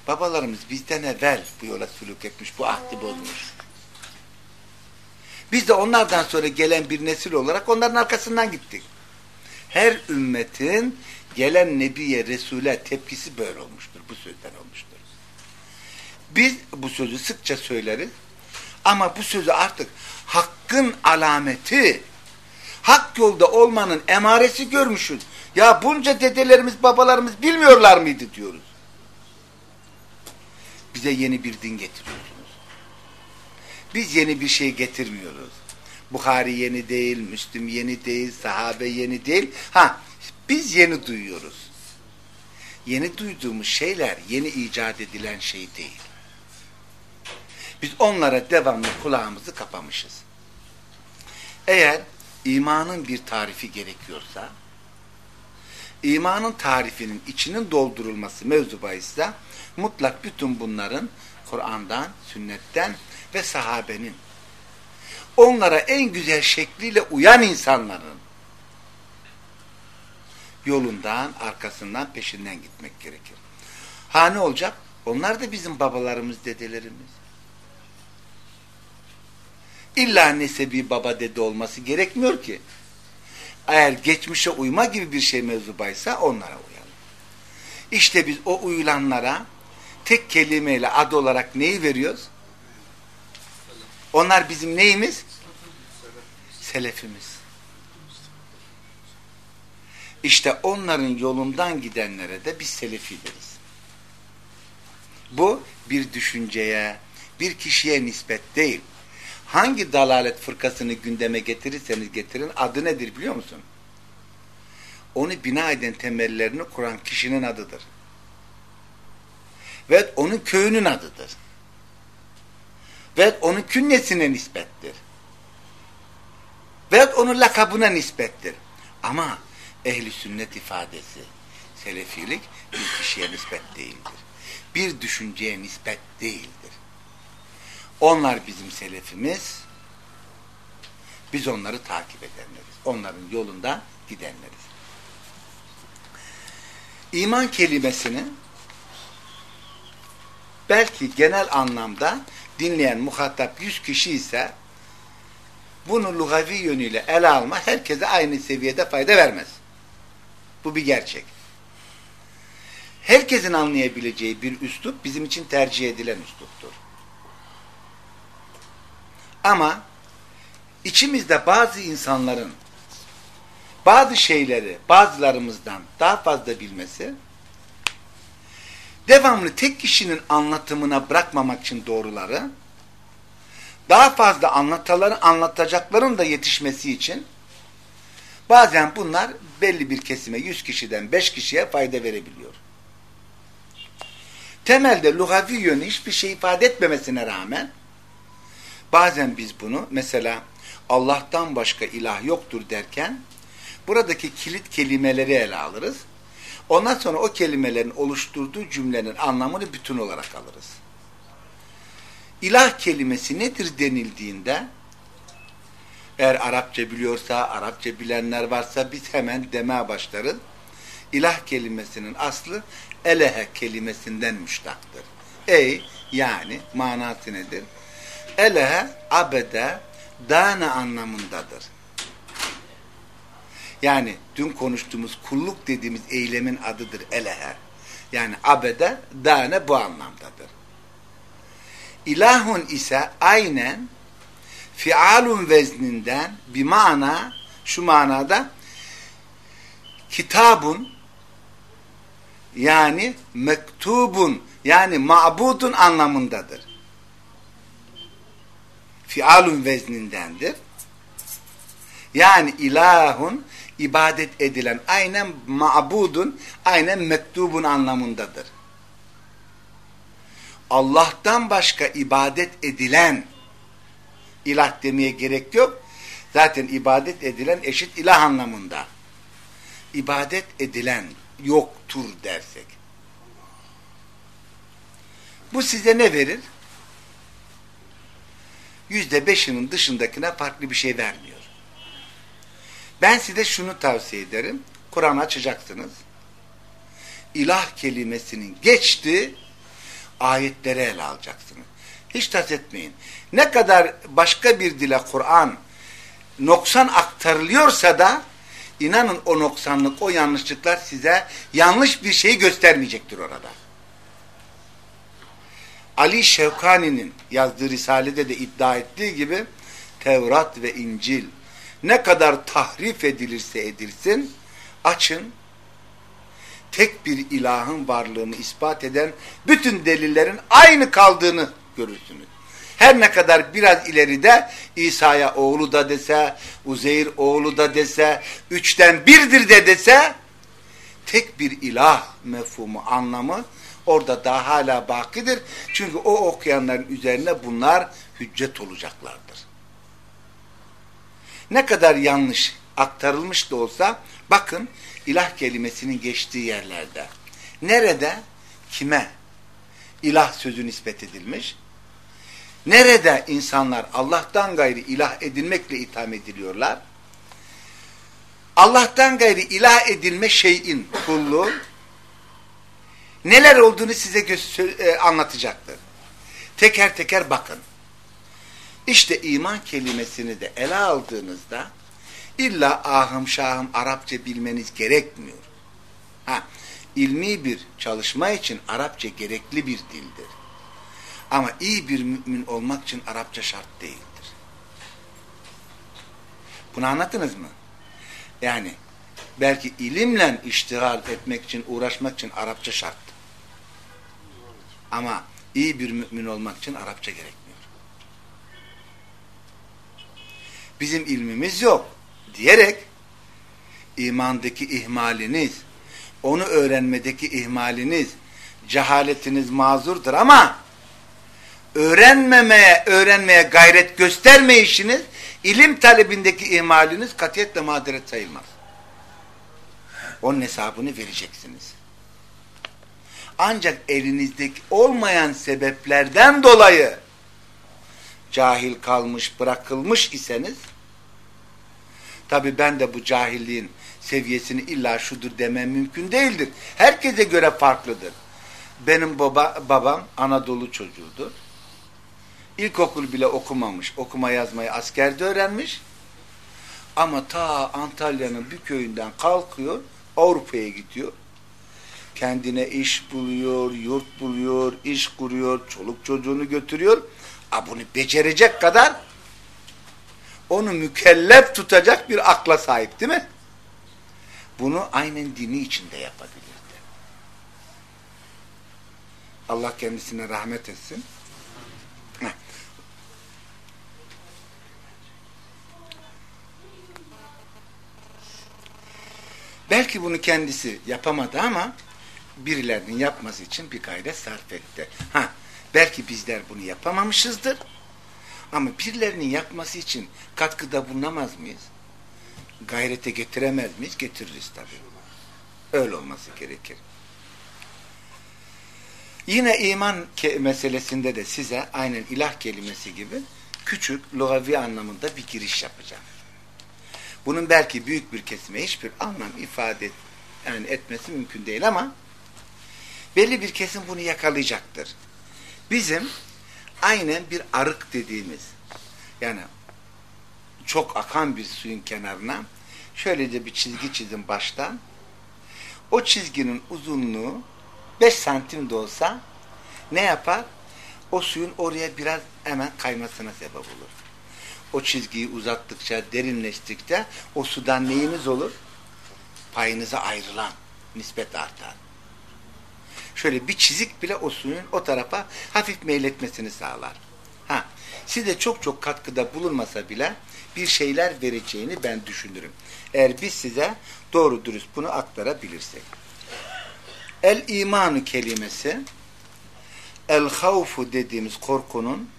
Babalarımız bizden evvel bu yola sülük etmiş, bu ahdi bozmuş. Biz de onlardan sonra gelen bir nesil olarak onların arkasından gittik. Her ümmetin gelen Nebiye, Resul'e tepkisi böyle olmuştur. Bu sözden olmuştur. Biz bu sözü sıkça söyleriz. Ama bu sözü artık hakkın alameti, hak yolda olmanın emaresi görmüşüz. Ya bunca dedelerimiz, babalarımız bilmiyorlar mıydı diyoruz. Bize yeni bir din getiriyorsunuz. Biz yeni bir şey getirmiyoruz. Bukhari yeni değil, Müslüm yeni değil, sahabe yeni değil. Ha, biz yeni duyuyoruz. Yeni duyduğumuz şeyler yeni icat edilen şey değil. Biz onlara devamlı kulağımızı kapamışız. Eğer imanın bir tarifi gerekiyorsa, imanın tarifinin içinin doldurulması mevzu bahisse mutlak bütün bunların Kur'an'dan, sünnetten ve sahabenin onlara en güzel şekliyle uyan insanların yolundan, arkasından, peşinden gitmek gerekir. Ha ne olacak? Onlar da bizim babalarımız, dedelerimiz. İlla nesebi baba dede olması gerekmiyor ki. Eğer geçmişe uyma gibi bir şey mevzubaysa onlara uyalım. İşte biz o uyulanlara tek kelimeyle ad olarak neyi veriyoruz? Onlar bizim neyimiz? Selefimiz. İşte onların yolundan gidenlere de biz selefi deriz. Bu bir düşünceye, bir kişiye nispet değil. Hangi dalalet fırkasını gündeme getirirseniz getirin adı nedir biliyor musun? Onu bina eden temellerini kuran kişinin adıdır. Ve onun köyünün adıdır. Ve onun künnesine nispettir. Ve onun lakabına nispettir. Ama ehli sünnet ifadesi, selefilik bir kişiye nispet değildir. Bir düşünceye nispet değildir. Onlar bizim selefimiz, biz onları takip edenleriz. Onların yolunda gidenleriz. İman kelimesini belki genel anlamda dinleyen muhatap 100 kişi ise bunu lugavi yönüyle ele alma herkese aynı seviyede fayda vermez. Bu bir gerçek. Herkesin anlayabileceği bir üslup bizim için tercih edilen üsluptur. Ama içimizde bazı insanların bazı şeyleri bazılarımızdan daha fazla bilmesi devamlı tek kişinin anlatımına bırakmamak için doğruları daha fazla anlataları, anlatacakların da yetişmesi için bazen bunlar belli bir kesime 100 kişiden 5 kişiye fayda verebiliyor. Temelde lugavi yönü hiçbir şey ifade etmemesine rağmen bazen biz bunu mesela Allah'tan başka ilah yoktur derken buradaki kilit kelimeleri ele alırız. Ondan sonra o kelimelerin oluşturduğu cümlenin anlamını bütün olarak alırız. İlah kelimesi nedir denildiğinde eğer Arapça biliyorsa, Arapça bilenler varsa biz hemen demeye başlarız. İlah kelimesinin aslı elehe kelimesinden müştaktır. Ey yani manası nedir? Elehe abede dana anlamındadır. Yani dün konuştuğumuz kulluk dediğimiz eylemin adıdır elehe. Yani abede dane bu anlamdadır. İlahun ise aynen fialun vezninden bir mana şu manada kitabun yani mektubun yani ma'budun anlamındadır. Fialun veznindendir. Yani ilahun ibadet edilen aynen ma'budun aynen mektubun anlamındadır. Allah'tan başka ibadet edilen ilah demeye gerek yok. Zaten ibadet edilen eşit ilah anlamında. İbadet edilen yoktur dersek. Bu size ne verir? Yüzde beşinin dışındakine farklı bir şey vermiyor. Ben size şunu tavsiye ederim. Kur'an açacaksınız. İlah kelimesinin geçti ayetleri ele alacaksınız. Hiç tas etmeyin. Ne kadar başka bir dile Kur'an noksan aktarılıyorsa da inanın o noksanlık, o yanlışlıklar size yanlış bir şey göstermeyecektir orada. Ali Şevkani'nin yazdığı Risale'de de iddia ettiği gibi Tevrat ve İncil ne kadar tahrif edilirse edilsin açın tek bir ilahın varlığını ispat eden bütün delillerin aynı kaldığını görürsünüz. Her ne kadar biraz ileride İsa'ya oğlu da dese, Uzeyr oğlu da dese, üçten birdir de dese, tek bir ilah mefhumu, anlamı orada daha hala bakidir. Çünkü o okuyanların üzerine bunlar hüccet olacaklardır. Ne kadar yanlış aktarılmış da olsa, bakın ilah kelimesinin geçtiği yerlerde. Nerede? Kime? İlah sözü nispet edilmiş. Nerede insanlar Allah'tan gayri ilah edilmekle itham ediliyorlar? Allah'tan gayri ilah edilme şeyin kulluğu neler olduğunu size e, anlatacaktır. Teker teker bakın. İşte iman kelimesini de ele aldığınızda illa ahım şahım Arapça bilmeniz gerekmiyor. Ha, ilmi bir çalışma için Arapça gerekli bir dildir. Ama iyi bir mümin olmak için Arapça şart değildir. Bunu anlattınız mı? Yani Belki ilimle iştihal etmek için, uğraşmak için Arapça şart. Ama iyi bir mümin olmak için Arapça gerekmiyor. Bizim ilmimiz yok diyerek imandaki ihmaliniz, onu öğrenmedeki ihmaliniz, cehaletiniz mazurdur ama öğrenmemeye, öğrenmeye gayret göstermeyişiniz, ilim talebindeki ihmaliniz katiyetle mağderet sayılmaz. Onun hesabını vereceksiniz. Ancak elinizdeki olmayan sebeplerden dolayı cahil kalmış, bırakılmış iseniz tabi ben de bu cahilliğin seviyesini illa şudur demem mümkün değildir. Herkese göre farklıdır. Benim baba, babam Anadolu çocuğudur. İlkokul bile okumamış. Okuma yazmayı askerde öğrenmiş. Ama ta Antalya'nın bir köyünden kalkıyor, Avrupa'ya gidiyor. Kendine iş buluyor, yurt buluyor, iş kuruyor, çoluk çocuğunu götürüyor. A bunu becerecek kadar onu mükellef tutacak bir akla sahip değil mi? Bunu aynen dini içinde yapabilirdi. Allah kendisine rahmet etsin. Belki bunu kendisi yapamadı ama birilerinin yapması için bir gayret sarf etti. Ha, belki bizler bunu yapamamışızdır. Ama birilerinin yapması için katkıda bulunamaz mıyız? Gayrete getiremez miyiz? Getiririz tabii. Öyle olması gerekir. Yine iman meselesinde de size aynen ilah kelimesi gibi küçük, lugavi anlamında bir giriş yapacağım. Bunun belki büyük bir kesime hiçbir anlam ifade yani etmesi mümkün değil ama belli bir kesim bunu yakalayacaktır. Bizim aynen bir arık dediğimiz yani çok akan bir suyun kenarına şöylece bir çizgi çizin baştan o çizginin uzunluğu 5 santim de olsa ne yapar? O suyun oraya biraz hemen kaymasına sebep olur. O çizgiyi uzattıkça, derinleştikçe o sudan neyiniz olur? Payınıza ayrılan nispet artar. Şöyle bir çizik bile o suyun o tarafa hafif meyletmesini sağlar. Ha, size çok çok katkıda bulunmasa bile bir şeyler vereceğini ben düşünürüm. Eğer biz size doğru dürüst bunu aktarabilirsek. El imanı kelimesi el havfu dediğimiz korkunun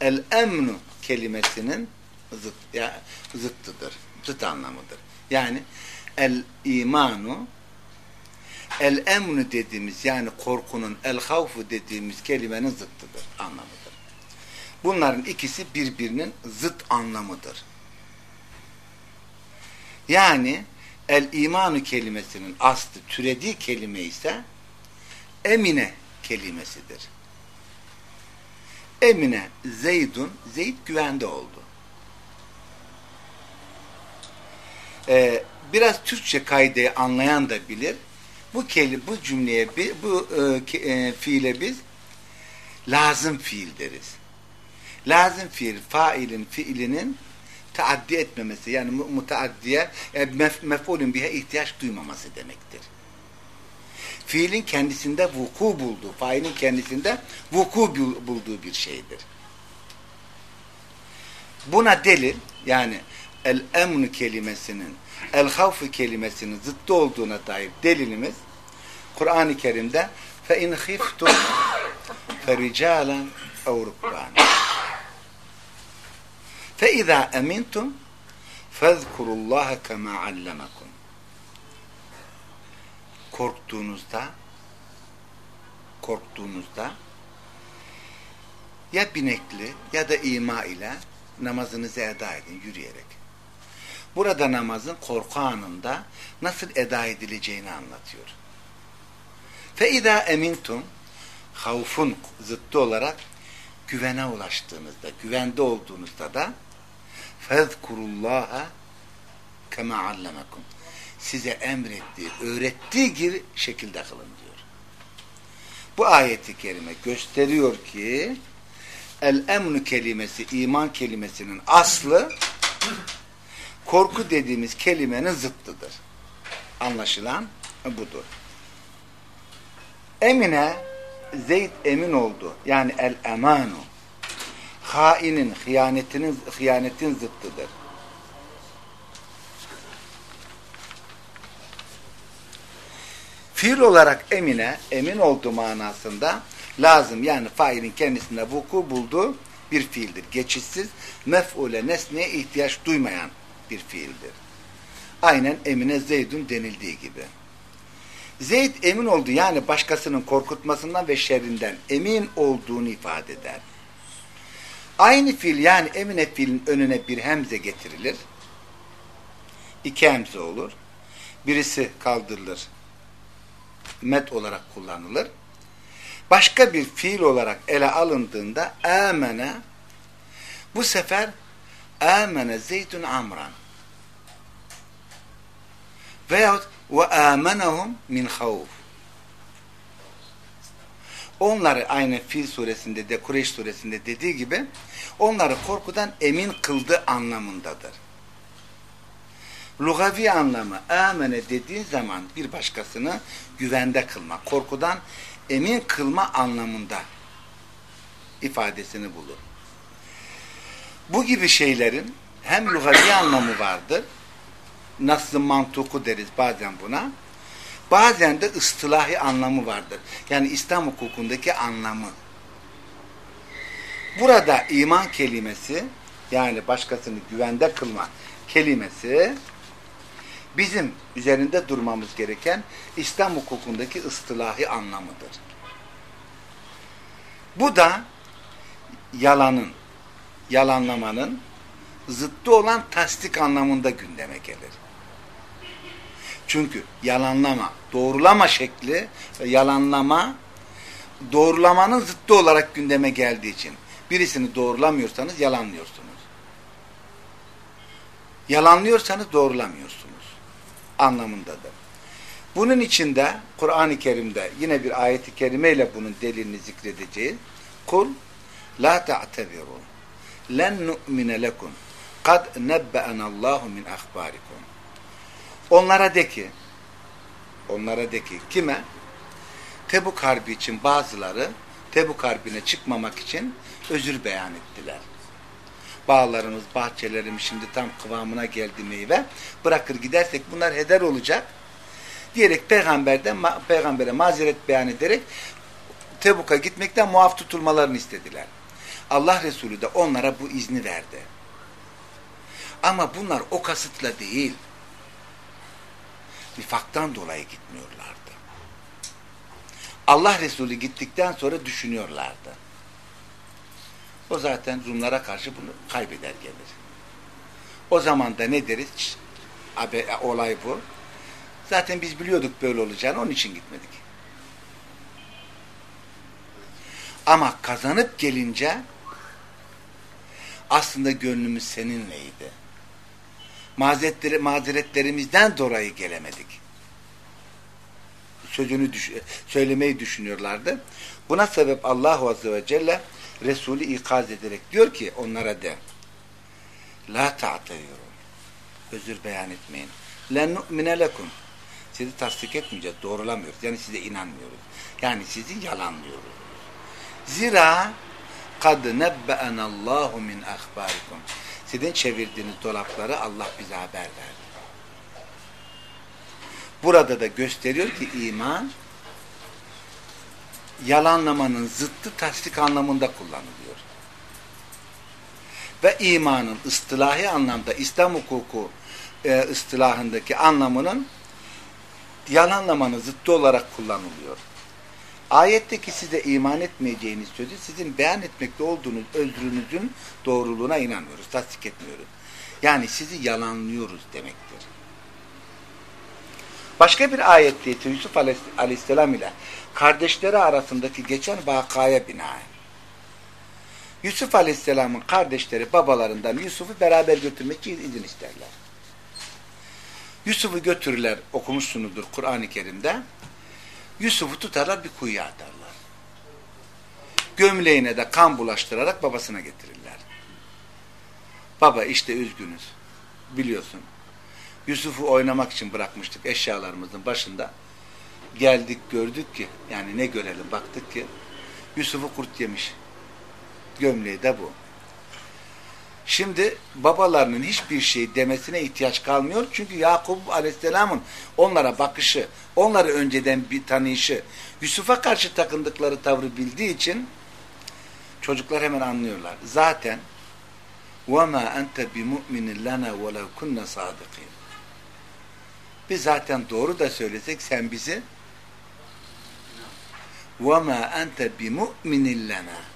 el emnu kelimesinin zıt, ya, zıttıdır. Zıt anlamıdır. Yani el imanu el emnu dediğimiz yani korkunun el havfu dediğimiz kelimenin zıttıdır. Anlamıdır. Bunların ikisi birbirinin zıt anlamıdır. Yani el imanu kelimesinin aslı türediği kelime ise emine kelimesidir. Emine Zeydun, Zeyd güvende oldu. Ee, biraz Türkçe kaydeyi anlayan da bilir. Bu kelime, bu cümleye, bu e, e, fiile biz lazım fiil deriz. Lazım fiil, failin fiilinin taaddi etmemesi yani mutaaddiye yani mef, mef'ulün bihe ihtiyaç duymaması demektir. Fiilin kendisinde vuku bulduğu, failin kendisinde vuku bulduğu bir şeydir. Buna delil yani el emnu kelimesinin el havfu kelimesinin zıttı olduğuna dair delilimiz Kur'an-ı Kerim'de fe in khiftum fericalen ev فَاِذَا اَمِنْتُمْ فَذْكُرُوا اللّٰهَ كَمَا عَلَّمَكُمْ Korktuğunuzda korktuğunuzda ya binekli ya da ima ile namazınızı eda edin yürüyerek. Burada namazın korku anında nasıl eda edileceğini anlatıyor. فَاِذَا اَمِنْتُمْ havfun zıttı olarak güvene ulaştığınızda, güvende olduğunuzda da fezkurullaha kema allemakum. Size emrettiği, öğrettiği gibi şekilde kılın diyor. Bu ayeti kerime gösteriyor ki el emnu kelimesi, iman kelimesinin aslı korku dediğimiz kelimenin zıttıdır. anlaşılan budur. Emine Zeyd emin oldu. Yani el emanu. Hainin, hıyanetinin, hıyanetin zıttıdır. Fiil olarak emine, emin oldu manasında lazım. Yani failin kendisinde vuku bulduğu bir fiildir. Geçişsiz, mef'ule nesneye ihtiyaç duymayan bir fiildir. Aynen emine Zeydun denildiği gibi. Zeyd emin oldu yani başkasının korkutmasından ve şerrinden emin olduğunu ifade eder. Aynı fiil yani emine fiilin önüne bir hemze getirilir. İki hemze olur. Birisi kaldırılır. Met olarak kullanılır. Başka bir fiil olarak ele alındığında amene bu sefer amene zeydun amran veyahut ve amenahum min havf. Onları aynı Fil suresinde de Kureyş suresinde dediği gibi onları korkudan emin kıldı anlamındadır. Lugavi anlamı amene dediğin zaman bir başkasını güvende kılma, korkudan emin kılma anlamında ifadesini bulur. Bu gibi şeylerin hem lugavi anlamı vardır nasıl mantuku deriz bazen buna. Bazen de ıstılahi anlamı vardır. Yani İslam hukukundaki anlamı. Burada iman kelimesi yani başkasını güvende kılma kelimesi bizim üzerinde durmamız gereken İslam hukukundaki ıstılahi anlamıdır. Bu da yalanın, yalanlamanın zıttı olan tasdik anlamında gündeme gelir. Çünkü yalanlama, doğrulama şekli yalanlama doğrulamanın zıttı olarak gündeme geldiği için birisini doğrulamıyorsanız yalanlıyorsunuz. Yalanlıyorsanız doğrulamıyorsunuz anlamındadır. Bunun içinde Kur'an-ı Kerim'de yine bir ayeti kerimeyle bunun delilini zikredeceğiz. Kul la ta'tebiru len nu'mine lekum kad nebbe'enallahu min ahbarikum Onlara de ki, onlara de ki, kime? Tebuk Harbi için bazıları Tebuk Harbi'ne çıkmamak için özür beyan ettiler. Bağlarımız, bahçelerimiz şimdi tam kıvamına geldi meyve. Bırakır gidersek bunlar heder olacak. Diyerek peygamberden, peygambere mazeret beyan ederek Tebuk'a gitmekten muaf tutulmalarını istediler. Allah Resulü de onlara bu izni verdi. Ama bunlar o kasıtla değil nifaktan dolayı gitmiyorlardı. Allah Resulü gittikten sonra düşünüyorlardı. O zaten Rumlara karşı bunu kaybeder gelir. O zaman da ne deriz? Abi, e, olay bu. Zaten biz biliyorduk böyle olacağını onun için gitmedik. Ama kazanıp gelince aslında gönlümüz seninleydi mazeretleri, mazeretlerimizden dolayı gelemedik. Sözünü düş söylemeyi düşünüyorlardı. Buna sebep Allah Azze ve Celle Resulü ikaz ederek diyor ki onlara de La ta'tayurun Özür beyan etmeyin. Len nu'mine lekum Sizi tasdik etmeyeceğiz, doğrulamıyoruz. Yani size inanmıyoruz. Yani sizi yalanlıyoruz. Zira kad nebbe'enallahu min ahbarikum sizin çevirdiğiniz dolapları Allah bize haber verdi. Burada da gösteriyor ki iman yalanlamanın zıttı tasdik anlamında kullanılıyor. Ve imanın ıstılahi anlamda İslam hukuku e, ıstılahındaki anlamının yalanlamanın zıttı olarak kullanılıyor. Ayetteki size iman etmeyeceğiniz sözü sizin beyan etmekte olduğunuz özrünüzün doğruluğuna inanmıyoruz, tasdik etmiyoruz. Yani sizi yalanlıyoruz demektir. Başka bir ayette Yusuf Aleyhisselam ile kardeşleri arasındaki geçen vakaya binaen. Yusuf Aleyhisselam'ın kardeşleri babalarından Yusuf'u beraber götürmek için izin isterler. Yusuf'u götürürler, okumuşsunuzdur Kur'an-ı Kerim'de. Yusuf'u tutarlar bir kuyuya atarlar. Gömleğine de kan bulaştırarak babasına getirirler. Baba işte üzgünüz. Biliyorsun. Yusuf'u oynamak için bırakmıştık eşyalarımızın başında. Geldik gördük ki yani ne görelim baktık ki Yusuf'u kurt yemiş. Gömleği de bu. Şimdi babalarının hiçbir şey demesine ihtiyaç kalmıyor. Çünkü Yakup Aleyhisselam'ın onlara bakışı, onları önceden bir tanıyışı, Yusuf'a karşı takındıkları tavrı bildiği için çocuklar hemen anlıyorlar. Zaten وَمَا أَنْتَ بِمُؤْمِنٍ لَنَا وَلَوْ كُنَّ صَادِقِينَ Biz zaten doğru da söylesek sen bizi وَمَا أَنْتَ بِمُؤْمِنٍ لَنَا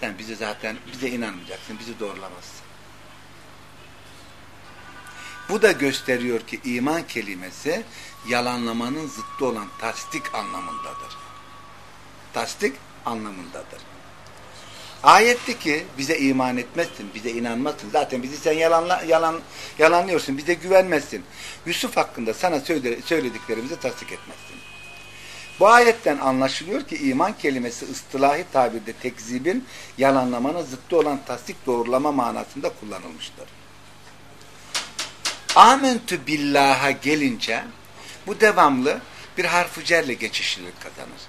sen bize zaten bize inanmayacaksın, bizi doğrulamazsın. Bu da gösteriyor ki iman kelimesi yalanlamanın zıttı olan tasdik anlamındadır. Tasdik anlamındadır. Ayette ki bize iman etmezsin, bize inanmazsın. Zaten bizi sen yalanla, yalan, yalanlıyorsun, bize güvenmezsin. Yusuf hakkında sana söylediklerimizi tasdik etmezsin. Bu ayetten anlaşılıyor ki iman kelimesi ıstılahi tabirde tekzibin, yalanlamanın zıttı olan tasdik doğrulama manasında kullanılmıştır. Amentü billaha gelince bu devamlı bir harf cerle geçişlilik kazanır.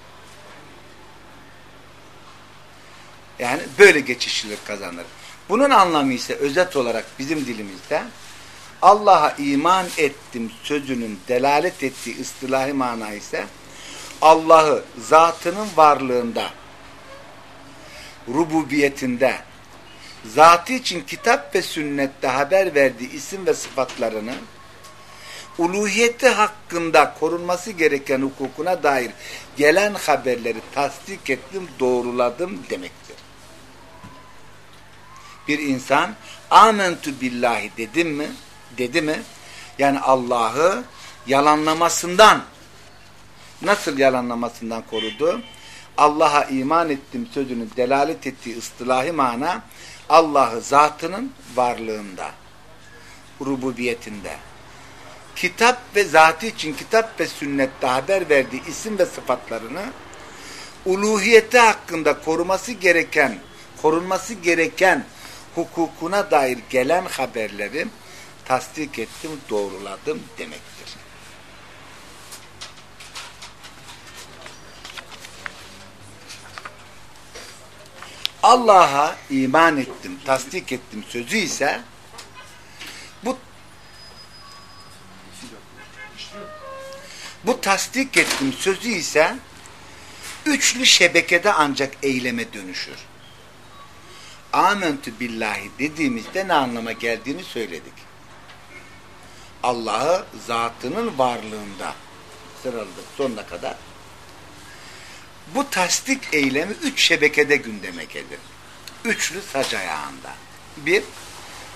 Yani böyle geçişlilik kazanır. Bunun anlamı ise özet olarak bizim dilimizde Allah'a iman ettim sözünün delalet ettiği ıstılahi mana ise Allah'ı zatının varlığında, rububiyetinde, zatı için kitap ve sünnette haber verdiği isim ve sıfatlarını, uluhiyeti hakkında korunması gereken hukukuna dair gelen haberleri tasdik ettim, doğruladım demektir. Bir insan amentu billahi dedim mi? Dedi mi? Yani Allah'ı yalanlamasından nasıl yalanlamasından korudu? Allah'a iman ettim sözünün delalet ettiği ıstılahi mana Allah'ı zatının varlığında, rububiyetinde, kitap ve zatı için kitap ve sünnette haber verdiği isim ve sıfatlarını uluhiyeti hakkında koruması gereken, korunması gereken hukukuna dair gelen haberleri tasdik ettim, doğruladım demektir. Allah'a iman ettim, tasdik ettim sözü ise bu bu tasdik ettim sözü ise üçlü şebekede ancak eyleme dönüşür. Amentü billahi dediğimizde ne anlama geldiğini söyledik. Allah'ı zatının varlığında sıraladık sonuna kadar bu tasdik eylemi üç şebekede gündeme gelir. Üçlü sac ayağında. Bir,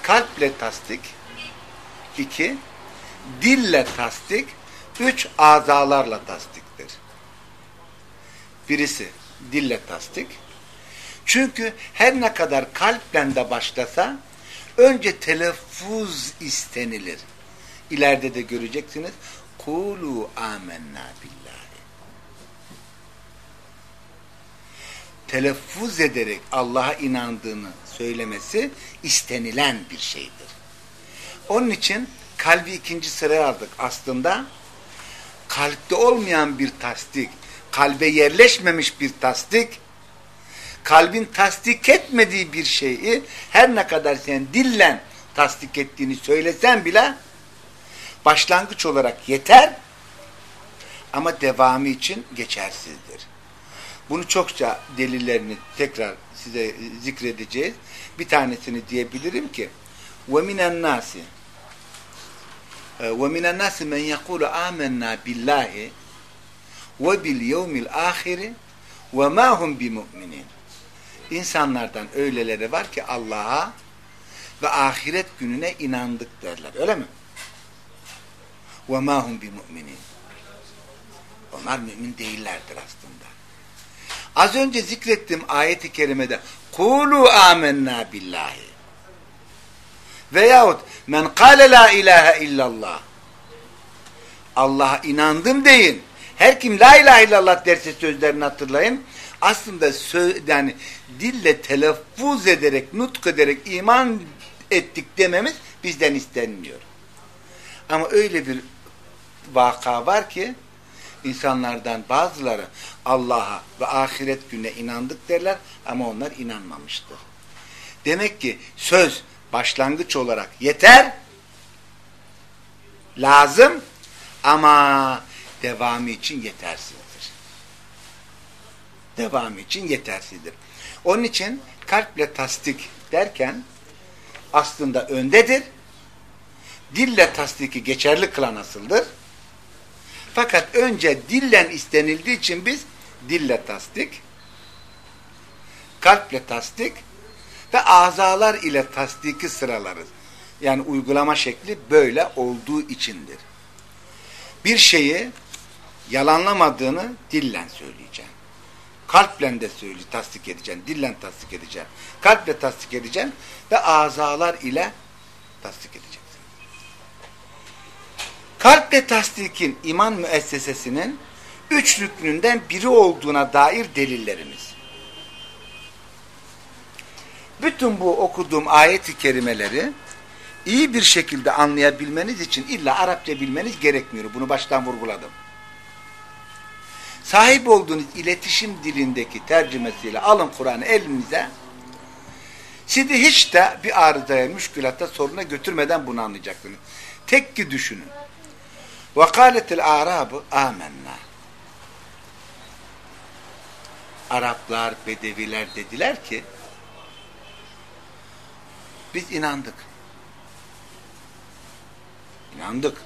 kalple tasdik. iki dille tasdik. Üç, azalarla tasdiktir. Birisi dille tasdik. Çünkü her ne kadar kalple de başlasa önce telaffuz istenilir. İleride de göreceksiniz. Kulu amennâ billah. Telaffuz ederek Allah'a inandığını söylemesi istenilen bir şeydir. Onun için kalbi ikinci sıraya aldık. Aslında kalpte olmayan bir tasdik, kalbe yerleşmemiş bir tasdik, kalbin tasdik etmediği bir şeyi her ne kadar sen dillen tasdik ettiğini söylesen bile başlangıç olarak yeter ama devamı için geçersizdir. Bunu çokça delillerini tekrar size zikredeceğiz. Bir tanesini diyebilirim ki وَمِنَ النَّاسِ وَمِنَ النَّاسِ مَنْ يَقُولُ آمَنَّا بِاللّٰهِ وَبِالْيَوْمِ الْآخِرِ وَمَا هُمْ بِمُؤْمِنِينَ İnsanlardan öyleleri var ki Allah'a ve ahiret gününe inandık derler. Öyle mi? وَمَا هُمْ بِمُؤْمِنِينَ Onlar mümin değillerdir aslında. Az önce zikrettim ayeti kerimede kulu amennâ billahi veyahut men kâle la ilahe illallah Allah'a inandım deyin. Her kim la ilahe illallah derse sözlerini hatırlayın. Aslında söz, yani dille telaffuz ederek, nutk ederek iman ettik dememiz bizden istenmiyor. Ama öyle bir vaka var ki insanlardan bazıları Allah'a ve ahiret gününe inandık derler ama onlar inanmamıştır. Demek ki söz başlangıç olarak yeter, lazım ama devamı için yetersizdir. Devamı için yetersizdir. Onun için kalple tasdik derken aslında öndedir. Dille tasdiki geçerli kılan asıldır. Fakat önce dillen istenildiği için biz dille tasdik, kalple tasdik ve azalar ile tasdiki sıralarız. Yani uygulama şekli böyle olduğu içindir. Bir şeyi yalanlamadığını dillen söyleyeceğim. Kalple de söyle, tasdik edeceğim. Dillen tasdik edeceğim. Kalple tasdik edeceğim ve azalar ile tasdik edeceğim. Kalple tasdikin iman müessesesinin üç rüknünden biri olduğuna dair delillerimiz. Bütün bu okuduğum ayet-i kerimeleri iyi bir şekilde anlayabilmeniz için illa Arapça bilmeniz gerekmiyor. Bunu baştan vurguladım. Sahip olduğunuz iletişim dilindeki tercümesiyle alın Kur'an'ı elinize sizi hiç de bir arızaya, müşkülata, soruna götürmeden bunu anlayacaksınız. Tek ki düşünün وَقَالَتِ الْاَعْرَابُ آمَنَّا Araplar, Bedeviler dediler ki biz inandık. İnandık.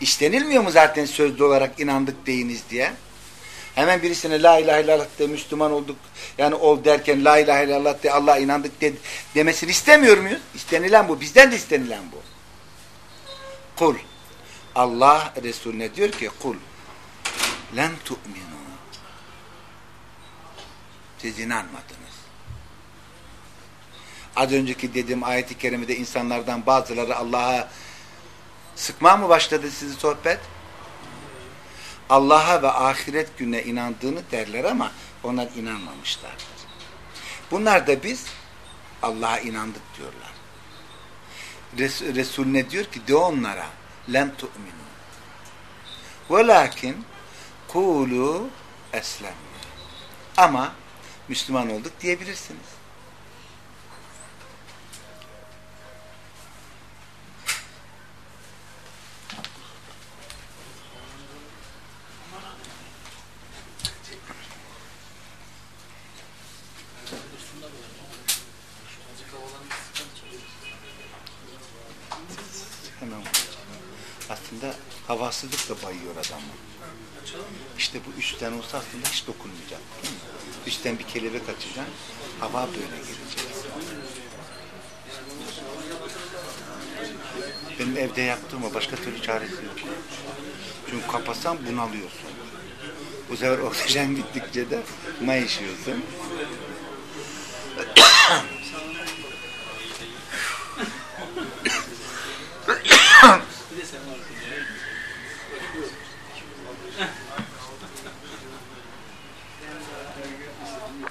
İstenilmiyor mu zaten sözlü olarak inandık deyiniz diye? Hemen birisine la ilahe illallah de Müslüman olduk. Yani ol derken la ilahe illallah de Allah'a inandık de, demesini istemiyor muyuz? İstenilen bu. Bizden de istenilen bu. Kul. Allah Resulüne diyor ki kul. Lem tu'minu. Siz inanmadınız. Az önceki dediğim ayeti kerimede insanlardan bazıları Allah'a sıkma mı başladı sizi sohbet? Allah'a ve ahiret gününe inandığını derler ama onlar inanmamışlardır. Bunlar da biz Allah'a inandık diyorlar. Res Resulüne diyor ki de onlara lem tu'minu velakin kulu eslem ama Müslüman olduk diyebilirsiniz. Aslında havasızlık da bayıyor adamı. İşte bu üstten olsa aslında hiç dokunmayacak. Üstten bir kelebek açacaksın, hava böyle gelecek. Benim evde yaptığım o başka türlü çaresi yok. Çünkü kapatsan bunalıyorsun. Bu sefer oksijen gittikçe de mayışıyorsun.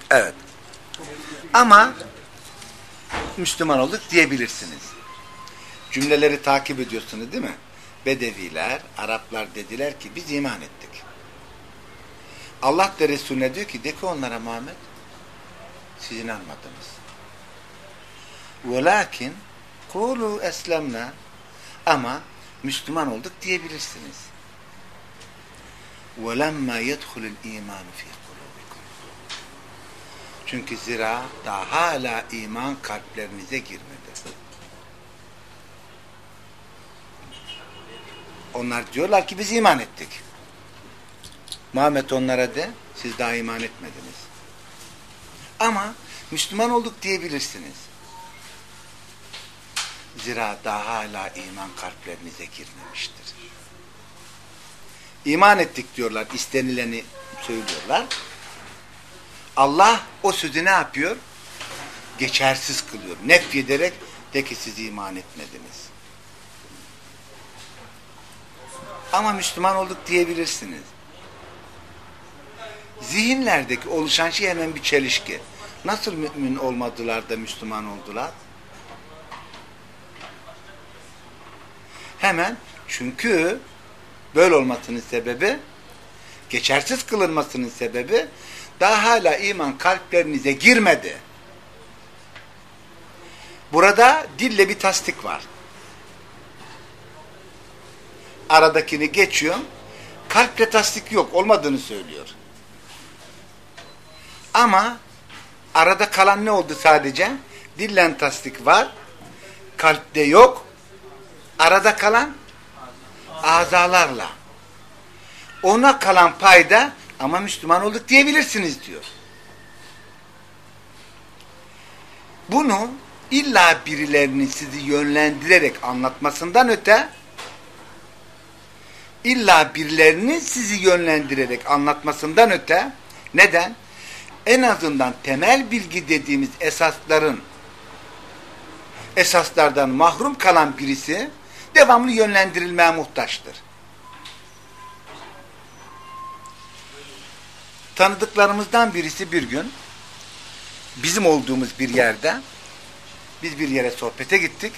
Evet. Ama Müslüman olduk diyebilirsiniz. Cümleleri takip ediyorsunuz değil mi? Bedeviler, Araplar dediler ki biz iman ettik. Allah da Resulüne diyor ki de ki onlara Muhammed siz inanmadınız. Velakin kulu eslemna ama Müslüman olduk diyebilirsiniz. وَلَمَّا يَدْخُلُ الْا۪يمَانُ ف۪ي قُلُوبِكُمْ çünkü zira daha hala iman kalplerinize girmedi. Onlar diyorlar ki biz iman ettik. Muhammed onlara de siz daha iman etmediniz. Ama Müslüman olduk diyebilirsiniz. Zira daha hala iman kalplerinize girmemiştir. İman ettik diyorlar, istenileni söylüyorlar. Allah o sözü ne yapıyor? Geçersiz kılıyor. Nefyederek de ki siz iman etmediniz. Ama Müslüman olduk diyebilirsiniz. Zihinlerdeki oluşan şey hemen bir çelişki. Nasıl mümin olmadılar da Müslüman oldular? Hemen çünkü böyle olmasının sebebi geçersiz kılınmasının sebebi daha hala iman kalplerinize girmedi. Burada dille bir tasdik var. Aradakini geçiyorum. Kalple tasdik yok. Olmadığını söylüyor. Ama arada kalan ne oldu sadece? Dillen tasdik var. Kalpte yok. Arada kalan azalarla. Ona kalan payda ama Müslüman olduk diyebilirsiniz diyor. Bunu illa birilerinin sizi yönlendirerek anlatmasından öte illa birilerinin sizi yönlendirerek anlatmasından öte neden? En azından temel bilgi dediğimiz esasların esaslardan mahrum kalan birisi devamlı yönlendirilmeye muhtaçtır. Tanıdıklarımızdan birisi bir gün bizim olduğumuz bir yerde biz bir yere sohbete gittik.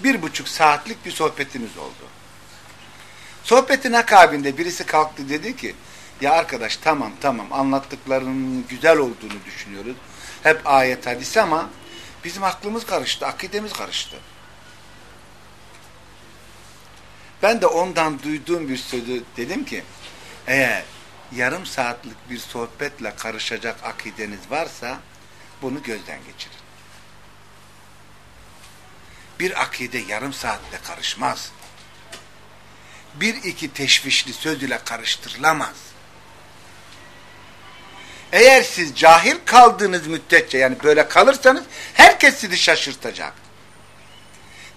Bir buçuk saatlik bir sohbetimiz oldu. Sohbetin akabinde birisi kalktı dedi ki ya arkadaş tamam tamam anlattıklarının güzel olduğunu düşünüyoruz. Hep ayet hadis ama bizim aklımız karıştı, akidemiz karıştı. Ben de ondan duyduğum bir sözü dedim ki eğer yarım saatlik bir sohbetle karışacak akideniz varsa bunu gözden geçirin. Bir akide yarım saatle karışmaz. Bir iki teşvişli söz ile karıştırılamaz. Eğer siz cahil kaldığınız müddetçe yani böyle kalırsanız herkes sizi şaşırtacak.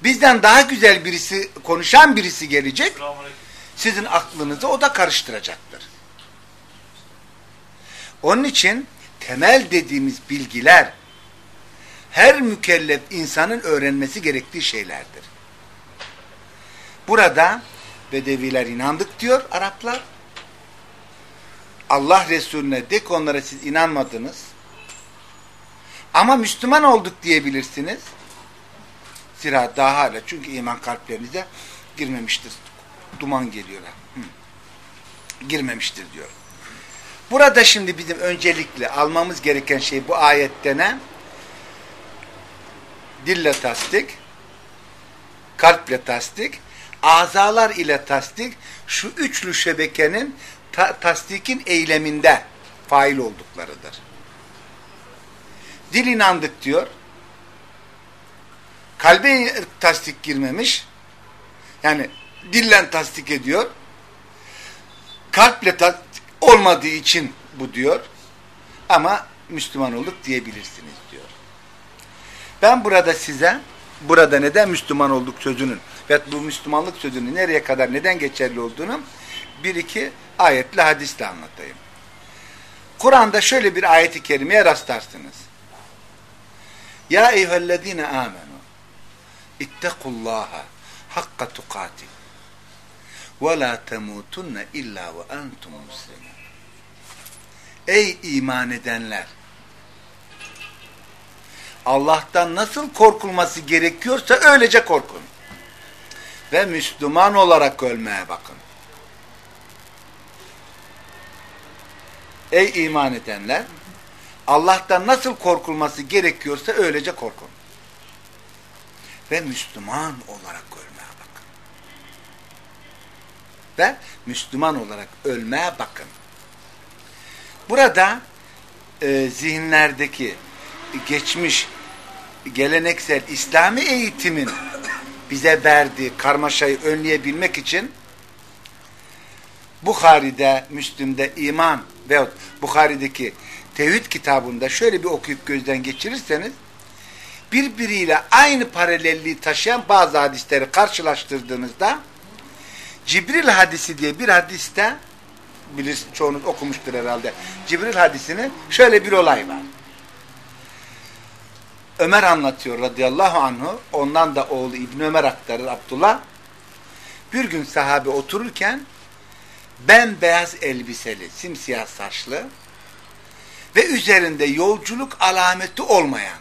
Bizden daha güzel birisi, konuşan birisi gelecek. Sizin aklınızı o da karıştıracaktır. Onun için temel dediğimiz bilgiler her mükellef insanın öğrenmesi gerektiği şeylerdir. Burada Bedeviler inandık diyor Araplar. Allah Resulüne de onlara siz inanmadınız. Ama Müslüman olduk diyebilirsiniz. Zira daha hala çünkü iman kalplerinize girmemiştir. Duman geliyor. Girmemiştir diyor. Burada şimdi bizim öncelikle almamız gereken şey bu ayette ne? Dille tasdik, kalple tasdik, azalar ile tasdik, şu üçlü şebekenin ta tasdikin eyleminde fail olduklarıdır. Dil inandık diyor. Kalbe tasdik girmemiş. Yani dillen tasdik ediyor. Kalple tasdik olmadığı için bu diyor. Ama Müslüman olduk diyebilirsiniz diyor. Ben burada size burada neden Müslüman olduk sözünün ve bu Müslümanlık sözünün nereye kadar neden geçerli olduğunu bir iki ayetle hadisle anlatayım. Kur'an'da şöyle bir ayeti kerimeye rastlarsınız. Ya eyyühellezine amenu ittekullaha hakka tukati ve la temutunne illa ve entum muslimun. Ey iman edenler! Allah'tan nasıl korkulması gerekiyorsa öylece korkun. Ve Müslüman olarak ölmeye bakın. Ey iman edenler! Allah'tan nasıl korkulması gerekiyorsa öylece korkun. Ve Müslüman olarak ölmeye bakın. Ve Müslüman olarak ölmeye bakın. Burada e, zihinlerdeki geçmiş geleneksel İslami eğitimin bize verdiği karmaşayı önleyebilmek için Bukhari'de, Müslüm'de iman veyahut Bukhari'deki tevhid kitabında şöyle bir okuyup gözden geçirirseniz birbiriyle aynı paralelliği taşıyan bazı hadisleri karşılaştırdığınızda Cibril hadisi diye bir hadiste bilir, çoğunuz okumuştur herhalde. Cibril hadisinin şöyle bir olay var. Ömer anlatıyor radıyallahu anhu. Ondan da oğlu İbni Ömer aktarır Abdullah. Bir gün sahabe otururken bembeyaz elbiseli, simsiyah saçlı ve üzerinde yolculuk alameti olmayan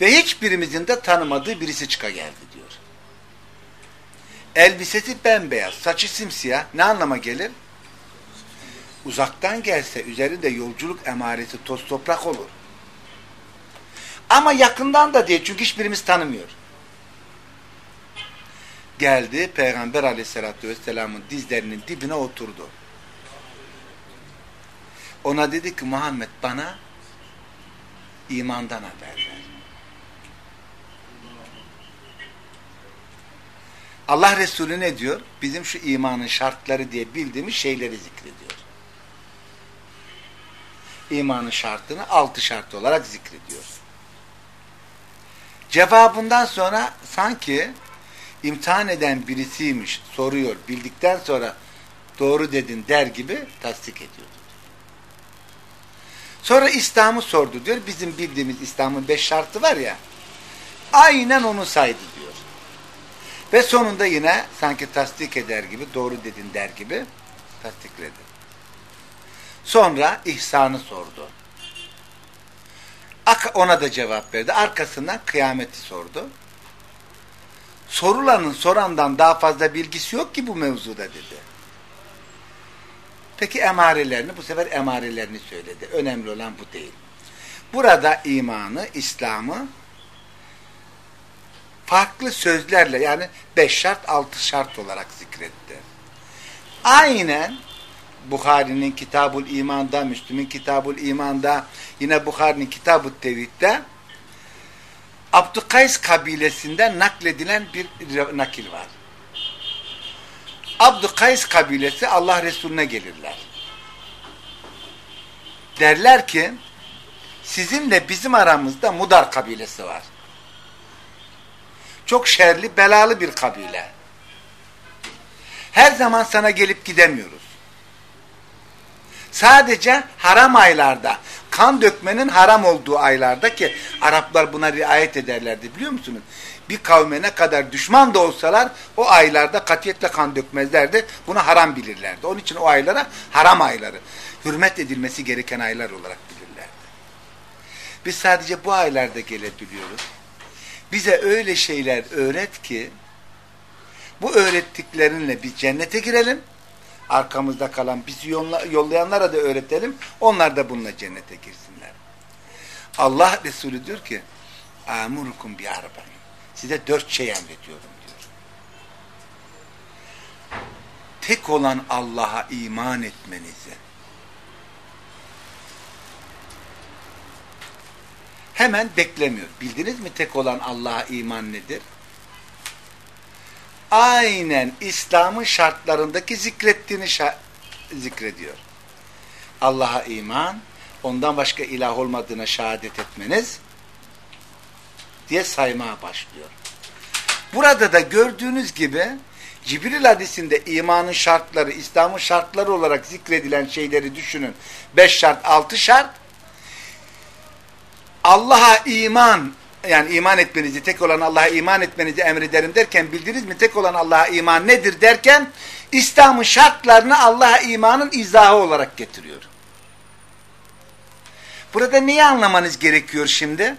ve hiçbirimizin de tanımadığı birisi çıka geldi. Elbisesi bembeyaz, saçı simsiyah. Ne anlama gelir? Uzaktan gelse üzerinde yolculuk emaresi toz toprak olur. Ama yakından da değil çünkü hiçbirimiz tanımıyor. Geldi Peygamber aleyhissalatü vesselamın dizlerinin dibine oturdu. Ona dedi ki Muhammed bana imandan haber Allah Resulü ne diyor? Bizim şu imanın şartları diye bildiğimiz şeyleri zikrediyor. İmanın şartını altı şart olarak zikrediyor. Cevabından sonra sanki imtihan eden birisiymiş, soruyor, bildikten sonra doğru dedin der gibi tasdik ediyordu. Sonra İslam'ı sordu diyor. Bizim bildiğimiz İslam'ın beş şartı var ya, aynen onu saydı diyor. Ve sonunda yine sanki tasdik eder gibi, doğru dedin der gibi tasdikledi. Sonra ihsanı sordu. Ona da cevap verdi. Arkasından kıyameti sordu. Sorulanın sorandan daha fazla bilgisi yok ki bu mevzuda dedi. Peki emarelerini, bu sefer emarelerini söyledi. Önemli olan bu değil. Burada imanı, İslam'ı farklı sözlerle yani beş şart, altı şart olarak zikretti. Aynen Bukhari'nin Kitabul İman'da, Müslüm'ün Kitabul İman'da, yine Bukhari'nin Kitab-ı Tevhid'de Abdükays kabilesinden nakledilen bir nakil var. Abdükays kabilesi Allah Resulüne gelirler. Derler ki sizinle bizim aramızda Mudar kabilesi var. Çok şerli, belalı bir kabile. Her zaman sana gelip gidemiyoruz. Sadece haram aylarda, kan dökmenin haram olduğu aylarda ki Araplar buna riayet ederlerdi biliyor musunuz? Bir kavme ne kadar düşman da olsalar o aylarda katiyetle kan dökmezlerdi. Bunu haram bilirlerdi. Onun için o aylara haram ayları, hürmet edilmesi gereken aylar olarak bilirlerdi. Biz sadece bu aylarda gelebiliyoruz. Bize öyle şeyler öğret ki bu öğrettiklerinle bir cennete girelim arkamızda kalan bizi yollayanlara da öğretelim. Onlar da bununla cennete girsinler. Allah Resulü diyor ki amurukum bi arba'in. Size dört şey emrediyorum diyor. Tek olan Allah'a iman etmenizi hemen beklemiyor. Bildiniz mi tek olan Allah'a iman nedir? aynen İslam'ın şartlarındaki zikrettiğini zikrediyor. Allah'a iman, ondan başka ilah olmadığına şehadet etmeniz diye saymaya başlıyor. Burada da gördüğünüz gibi Cibril hadisinde imanın şartları, İslam'ın şartları olarak zikredilen şeyleri düşünün. Beş şart, altı şart. Allah'a iman yani iman etmenizi, tek olan Allah'a iman etmenizi emrederim derken bildiniz mi tek olan Allah'a iman nedir derken İslam'ın şartlarını Allah'a imanın izahı olarak getiriyor. Burada neyi anlamanız gerekiyor şimdi?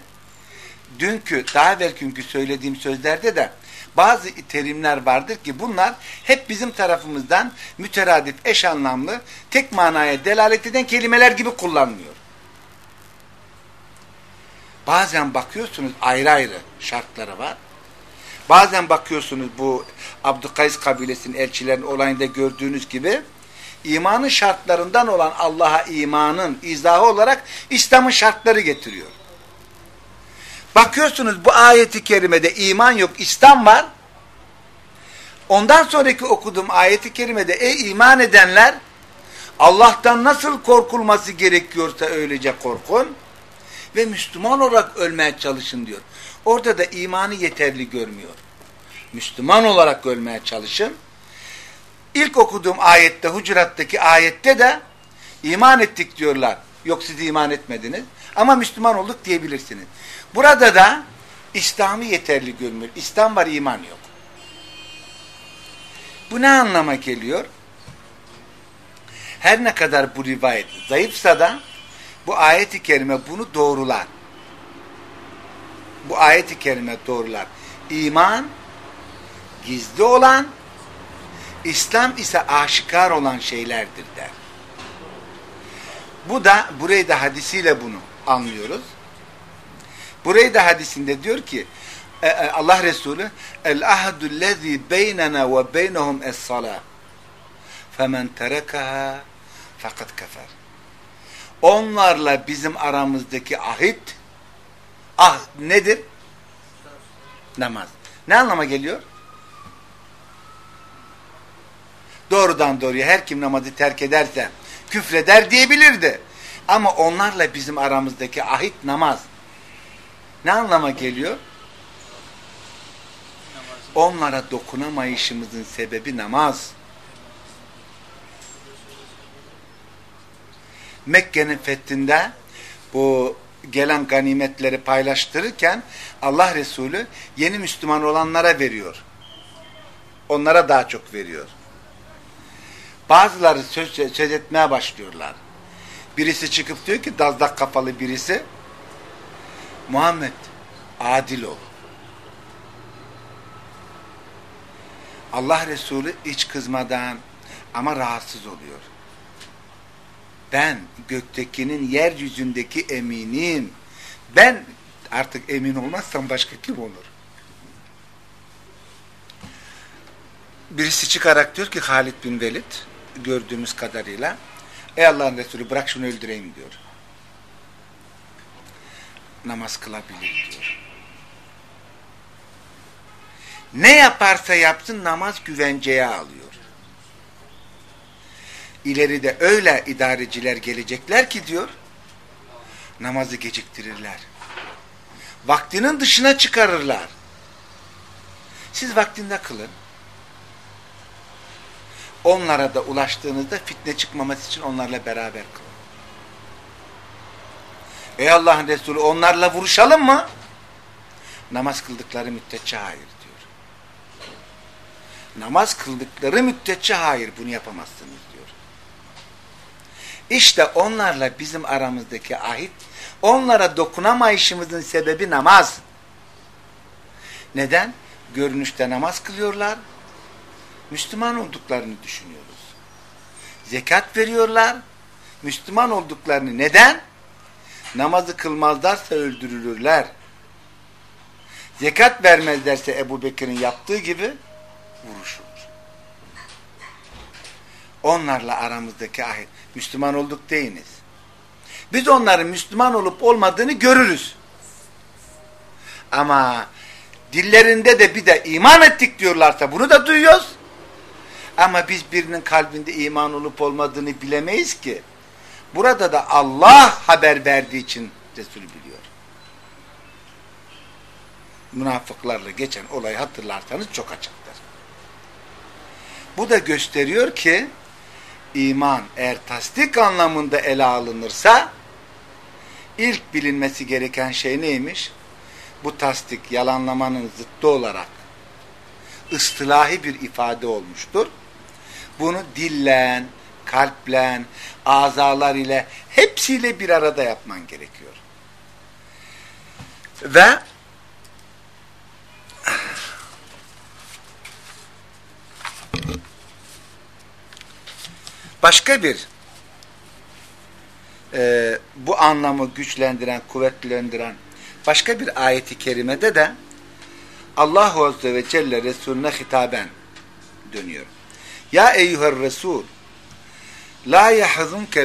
Dünkü, daha evvelkünkü söylediğim sözlerde de bazı terimler vardır ki bunlar hep bizim tarafımızdan müteradif, eş anlamlı, tek manaya delalet eden kelimeler gibi kullanılıyor. Bazen bakıyorsunuz ayrı ayrı şartları var. Bazen bakıyorsunuz bu Abdükays kabilesinin elçilerin olayında gördüğünüz gibi imanın şartlarından olan Allah'a imanın izahı olarak İslam'ın şartları getiriyor. Bakıyorsunuz bu ayeti kerimede iman yok, İslam var. Ondan sonraki okuduğum ayeti kerimede ey iman edenler Allah'tan nasıl korkulması gerekiyorsa öylece korkun ve Müslüman olarak ölmeye çalışın diyor. Orada da imanı yeterli görmüyor. Müslüman olarak ölmeye çalışın. İlk okuduğum ayette, Hucurat'taki ayette de iman ettik diyorlar. Yok siz iman etmediniz. Ama Müslüman olduk diyebilirsiniz. Burada da İslam'ı yeterli görmüyor. İslam var, iman yok. Bu ne anlama geliyor? Her ne kadar bu rivayet zayıfsa da bu ayeti kerime bunu doğrular. Bu ayeti kerime doğrular. İman gizli olan İslam ise aşikar olan şeylerdir der. Bu da burayı da hadisiyle bunu anlıyoruz. Burayı da hadisinde diyor ki e, e, Allah Resulü el ahdu lezi beynena ve beynehum es salah femen terekaha fakat kefer. Onlarla bizim aramızdaki ahit ah nedir? Namaz. Ne anlama geliyor? Doğrudan doğruya her kim namazı terk ederse küfreder diyebilirdi. Ama onlarla bizim aramızdaki ahit namaz. Ne anlama geliyor? Onlara dokunamayışımızın sebebi namaz. Mekke'nin fethinde bu gelen ganimetleri paylaştırırken Allah Resulü yeni Müslüman olanlara veriyor. Onlara daha çok veriyor. Bazıları söz, söz etmeye başlıyorlar. Birisi çıkıp diyor ki dazdak kafalı birisi Muhammed adil ol. Allah Resulü hiç kızmadan ama rahatsız oluyor. Ben göktekinin yeryüzündeki eminim. Ben artık emin olmazsam başka kim olur? Birisi çıkarak diyor ki Halid bin Velid gördüğümüz kadarıyla Ey Allah'ın Resulü bırak şunu öldüreyim diyor. Namaz kılabilir diyor. Ne yaparsa yapsın namaz güvenceye alıyor. İleride öyle idareciler gelecekler ki diyor, namazı geciktirirler. Vaktinin dışına çıkarırlar. Siz vaktinde kılın. Onlara da ulaştığınızda fitne çıkmaması için onlarla beraber kılın. Ey Allah'ın Resulü onlarla vuruşalım mı? Namaz kıldıkları müddetçe hayır diyor. Namaz kıldıkları müddetçe hayır bunu yapamazsınız. İşte onlarla bizim aramızdaki ahit, onlara dokunamayışımızın sebebi namaz. Neden? Görünüşte namaz kılıyorlar, Müslüman olduklarını düşünüyoruz. Zekat veriyorlar, Müslüman olduklarını. Neden? Namazı kılmazlarsa öldürülürler. Zekat vermezlerse Ebu Bekir'in yaptığı gibi vuruşulur. Onlarla aramızdaki ahit. Müslüman olduk deyiniz. Biz onların Müslüman olup olmadığını görürüz. Ama dillerinde de bir de iman ettik diyorlarsa bunu da duyuyoruz. Ama biz birinin kalbinde iman olup olmadığını bilemeyiz ki. Burada da Allah haber verdiği için Resul biliyor. Münafıklarla geçen olayı hatırlarsanız çok açıktır. Bu da gösteriyor ki iman eğer tasdik anlamında ele alınırsa ilk bilinmesi gereken şey neymiş? Bu tasdik yalanlamanın zıttı olarak ıstılahi bir ifade olmuştur. Bunu dillen, kalplen, azalar ile hepsiyle bir arada yapman gerekiyor. Ve başka bir e, bu anlamı güçlendiren, kuvvetlendiren başka bir ayeti kerimede de Allahu Azze ve Celle Resulüne hitaben dönüyor. Ya eyyuhel Resul La yahzunke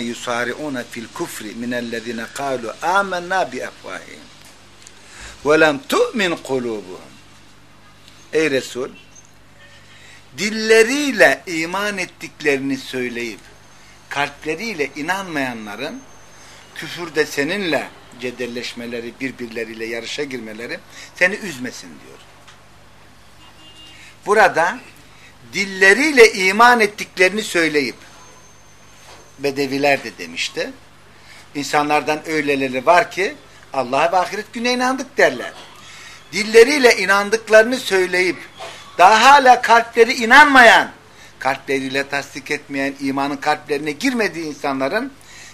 yusari'una fil kufri minellezine kalu amennâ bi efvâhihim ve lem tu'min kulubuhum Ey Resul dilleriyle iman ettiklerini söyleyip kalpleriyle inanmayanların küfürde seninle cedelleşmeleri, birbirleriyle yarışa girmeleri seni üzmesin diyor. Burada dilleriyle iman ettiklerini söyleyip Bedeviler de demişti. İnsanlardan öyleleri var ki Allah'a ve ahiret güne inandık derler. Dilleriyle inandıklarını söyleyip daha hala kalpleri inanmayan, kalpleriyle tasdik etmeyen, imanın kalplerine girmediği insanların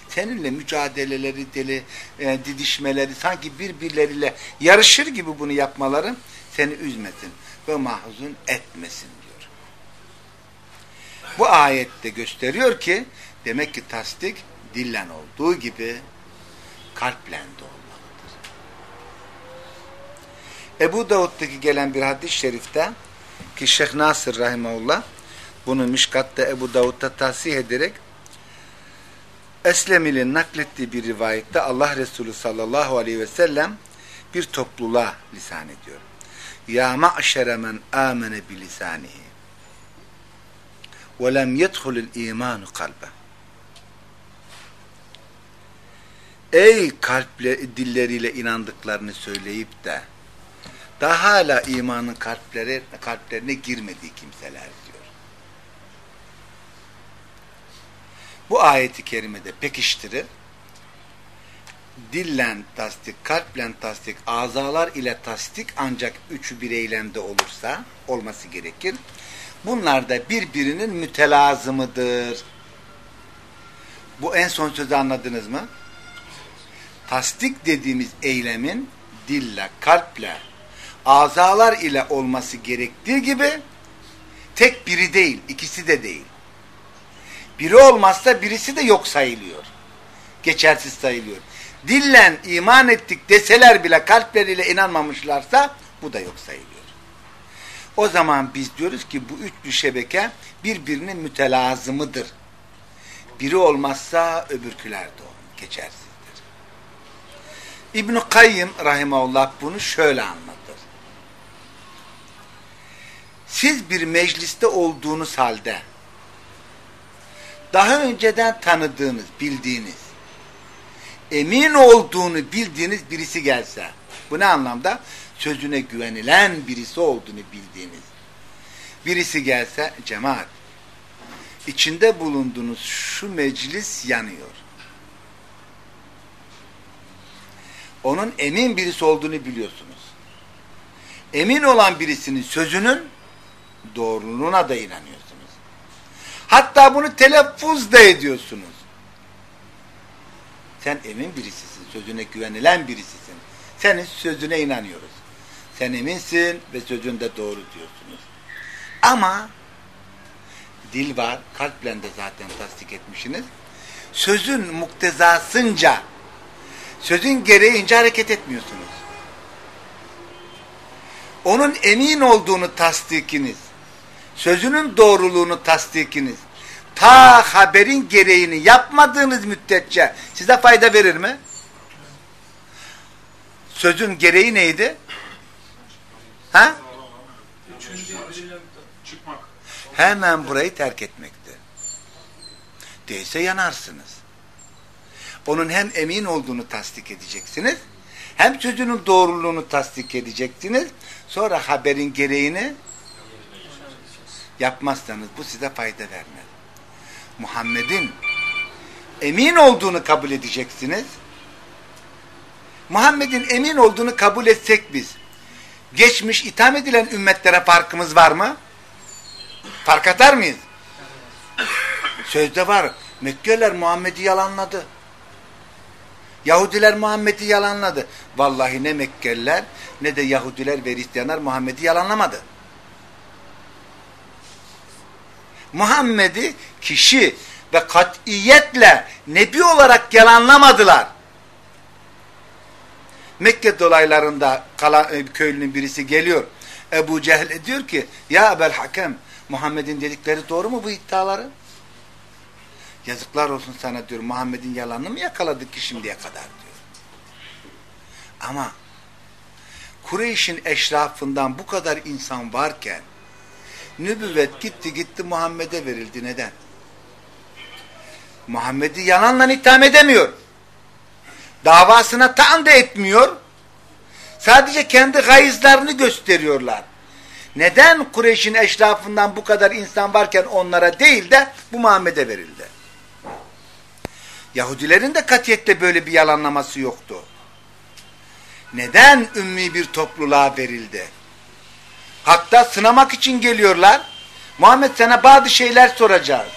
seninle mücadeleleri, deli, e, didişmeleri, sanki birbirleriyle yarışır gibi bunu yapmaları seni üzmesin ve mahzun etmesin diyor. Bu ayette gösteriyor ki demek ki tasdik dillen olduğu gibi kalple de olmalıdır. Ebu Davud'daki gelen bir hadis-i şerifte ki Şeyh Nasır Rahimahullah bunu Mişkat'ta Ebu Davud'da tahsih ederek Eslemil'in naklettiği bir rivayette Allah Resulü sallallahu aleyhi ve sellem bir topluluğa lisan ediyor. Ya ma'şere men amene bilisanihi ve lem yedhulul imanu kalbe. Ey kalple, dilleriyle inandıklarını söyleyip de daha hala imanın kalpleri, kalplerine girmediği kimseler diyor. Bu ayeti kerimede pekiştirir. Dillen tasdik, kalplen tasdik, azalar ile tasdik ancak üçü bir eylemde olursa olması gerekir. Bunlar da birbirinin mütelazımıdır. Bu en son sözü anladınız mı? Tasdik dediğimiz eylemin dille, kalple, azalar ile olması gerektiği gibi tek biri değil, ikisi de değil. Biri olmazsa birisi de yok sayılıyor. Geçersiz sayılıyor. Dillen iman ettik deseler bile kalpleriyle inanmamışlarsa bu da yok sayılıyor. O zaman biz diyoruz ki bu üçlü şebeke birbirinin mütelazımıdır. Biri olmazsa öbürküler de geçersizdir. İbn-i Kayyım Rahimahullah bunu şöyle anlatır. Siz bir mecliste olduğunuz halde daha önceden tanıdığınız, bildiğiniz, emin olduğunu bildiğiniz birisi gelse, bu ne anlamda? Sözüne güvenilen birisi olduğunu bildiğiniz birisi gelse, cemaat, içinde bulunduğunuz şu meclis yanıyor. Onun emin birisi olduğunu biliyorsunuz. Emin olan birisinin sözünün doğruluğuna da inanıyorsunuz. Hatta bunu telaffuz da ediyorsunuz. Sen emin birisisin, sözüne güvenilen birisisin. Senin sözüne inanıyoruz. Sen eminsin ve sözünde doğru diyorsunuz. Ama dil var, kalple de zaten tasdik etmişsiniz. Sözün muktezasınca, sözün gereğince hareket etmiyorsunuz. Onun emin olduğunu tasdikiniz, sözünün doğruluğunu tasdikiniz, ta haberin gereğini yapmadığınız müddetçe size fayda verir mi? Sözün gereği neydi? Ha? Hemen burayı terk etmekti. Değilse yanarsınız. Onun hem emin olduğunu tasdik edeceksiniz, hem sözünün doğruluğunu tasdik edeceksiniz, sonra haberin gereğini yapmazsanız bu size fayda vermez. Muhammed'in emin olduğunu kabul edeceksiniz. Muhammed'in emin olduğunu kabul etsek biz, geçmiş itham edilen ümmetlere farkımız var mı? Fark atar mıyız? Sözde var. Mekkeliler Muhammed'i yalanladı. Yahudiler Muhammed'i yalanladı. Vallahi ne Mekkeliler ne de Yahudiler ve Hristiyanlar Muhammed'i yalanlamadı. Muhammed'i kişi ve katiyetle nebi olarak yalanlamadılar. Mekke dolaylarında kalan e, köylünün birisi geliyor. Ebu Cehl diyor ki ya Ebel Hakem Muhammed'in dedikleri doğru mu bu iddiaları? Yazıklar olsun sana diyor Muhammed'in yalanını mı yakaladık ki şimdiye kadar diyor. Ama Kureyş'in eşrafından bu kadar insan varken nübüvvet gitti gitti Muhammed'e verildi. Neden? Muhammed'i yalanla itham edemiyor. Davasına taan da etmiyor. Sadece kendi gayızlarını gösteriyorlar. Neden Kureyş'in eşrafından bu kadar insan varken onlara değil de bu Muhammed'e verildi? Yahudilerin de katiyette böyle bir yalanlaması yoktu. Neden ümmi bir topluluğa verildi? Hatta sınamak için geliyorlar. Muhammed sana bazı şeyler soracağız.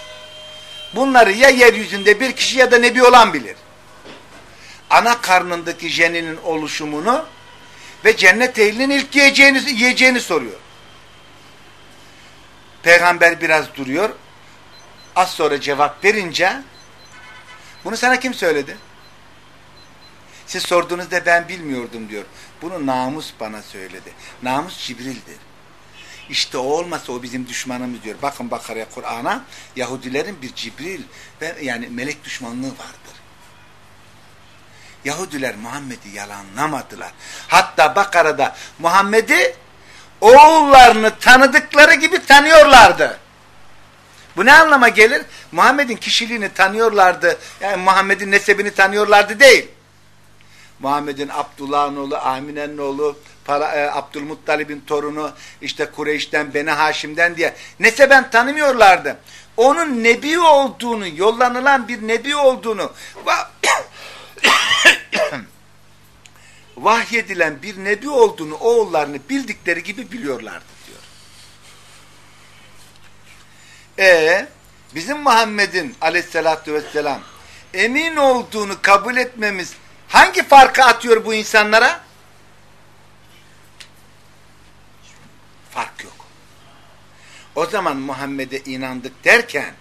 Bunları ya yeryüzünde bir kişi ya da nebi olan bilir. Ana karnındaki jeninin oluşumunu ve cennet ehlinin ilk yiyeceğini, yiyeceğini soruyor. Peygamber biraz duruyor. Az sonra cevap verince bunu sana kim söyledi? Siz sorduğunuzda ben bilmiyordum diyor. Bunu namus bana söyledi. Namus Cibril'dir. İşte o olmasa o bizim düşmanımız diyor. Bakın Bakara'ya Kur'an'a Yahudilerin bir Cibril ve yani melek düşmanlığı vardır. Yahudiler Muhammed'i yalanlamadılar. Hatta Bakara'da Muhammed'i oğullarını tanıdıkları gibi tanıyorlardı. Bu ne anlama gelir? Muhammed'in kişiliğini tanıyorlardı. Yani Muhammed'in nesebini tanıyorlardı değil. Muhammed'in Abdullah'ın oğlu, Amine'nin oğlu, para, e, Abdülmuttalib'in torunu, işte Kureyş'ten, Beni Haşim'den diye neseben tanımıyorlardı. Onun nebi olduğunu, yollanılan bir nebi olduğunu, vahyedilen bir nebi olduğunu oğullarını bildikleri gibi biliyorlardı diyor. E bizim Muhammed'in aleyhissalatü vesselam emin olduğunu kabul etmemiz hangi farkı atıyor bu insanlara? Fark yok. O zaman Muhammed'e inandık derken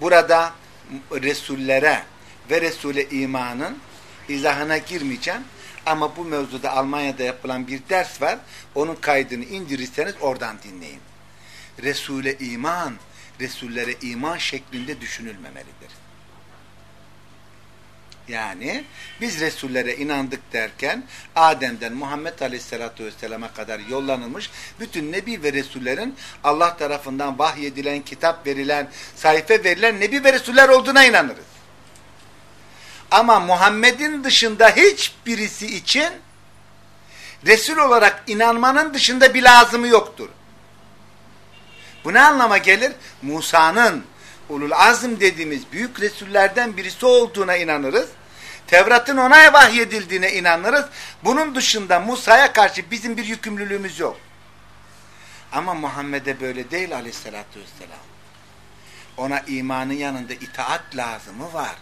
burada Resullere ve Resul'e imanın izahına girmeyeceğim. Ama bu mevzuda Almanya'da yapılan bir ders var. Onun kaydını indirirseniz oradan dinleyin. Resul'e iman, Resullere iman şeklinde düşünülmemelidir. Yani biz Resullere inandık derken Adem'den Muhammed Aleyhisselatü Vesselam'a kadar yollanılmış bütün Nebi ve Resullerin Allah tarafından vahyedilen, kitap verilen, sayfa verilen Nebi ve Resuller olduğuna inanırız. Ama Muhammed'in dışında hiçbirisi için Resul olarak inanmanın dışında bir lazımı yoktur. Bu ne anlama gelir? Musa'nın ulul azm dediğimiz büyük Resullerden birisi olduğuna inanırız. Tevrat'ın ona vahyedildiğine inanırız. Bunun dışında Musa'ya karşı bizim bir yükümlülüğümüz yok. Ama Muhammed'e böyle değil aleyhissalatü vesselam. Ona imanın yanında itaat lazımı var.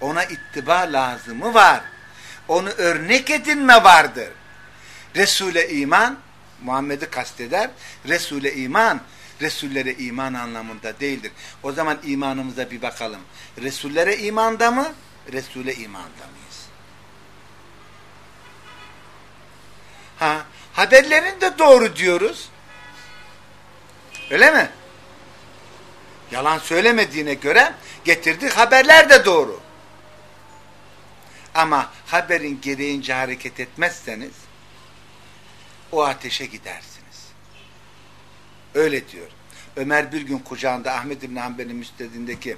Ona ittiba lazımı var. Onu örnek edinme vardır. Resul'e iman, Muhammed'i kasteder. Resul'e iman, Resullere iman anlamında değildir. O zaman imanımıza bir bakalım. Resullere imanda mı? Resul'e imanda mıyız? Ha, haberlerin de doğru diyoruz. Öyle mi? Yalan söylemediğine göre getirdiği haberler de doğru. Ama haberin gereğince hareket etmezseniz o ateşe gidersiniz. Öyle diyor. Ömer bir gün kucağında Ahmet İbni Hanbel'in müstedindeki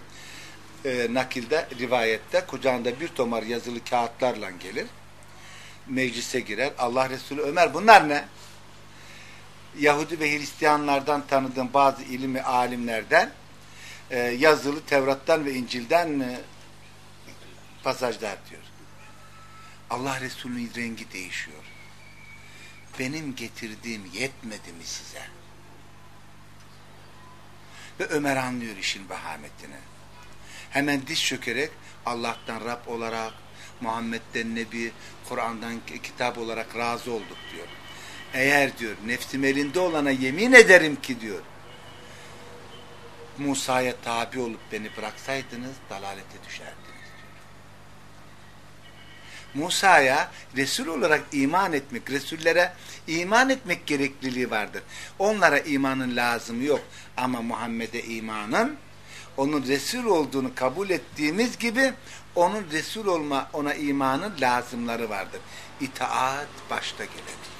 e, nakilde, rivayette kucağında bir tomar yazılı kağıtlarla gelir. Meclise girer. Allah Resulü Ömer bunlar ne? Yahudi ve Hristiyanlardan tanıdığım bazı ilmi alimlerden e, yazılı Tevrat'tan ve İncil'den e, pasajlar diyor. Allah Resulü'nün rengi değişiyor. Benim getirdiğim yetmedi mi size? Ve Ömer anlıyor işin vehametini. Hemen diz çökerek Allah'tan Rab olarak, Muhammed'den Nebi, Kur'an'dan kitap olarak razı olduk diyor. Eğer diyor nefsim elinde olana yemin ederim ki diyor Musa'ya tabi olup beni bıraksaydınız dalalete düşerdiniz. Musa'ya Resul olarak iman etmek, Resullere iman etmek gerekliliği vardır. Onlara imanın lazımı yok. Ama Muhammed'e imanın onun Resul olduğunu kabul ettiğimiz gibi onun Resul olma, ona imanın lazımları vardır. İtaat başta gelebilir.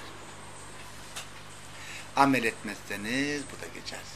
Amel etmezseniz bu da geçersiz.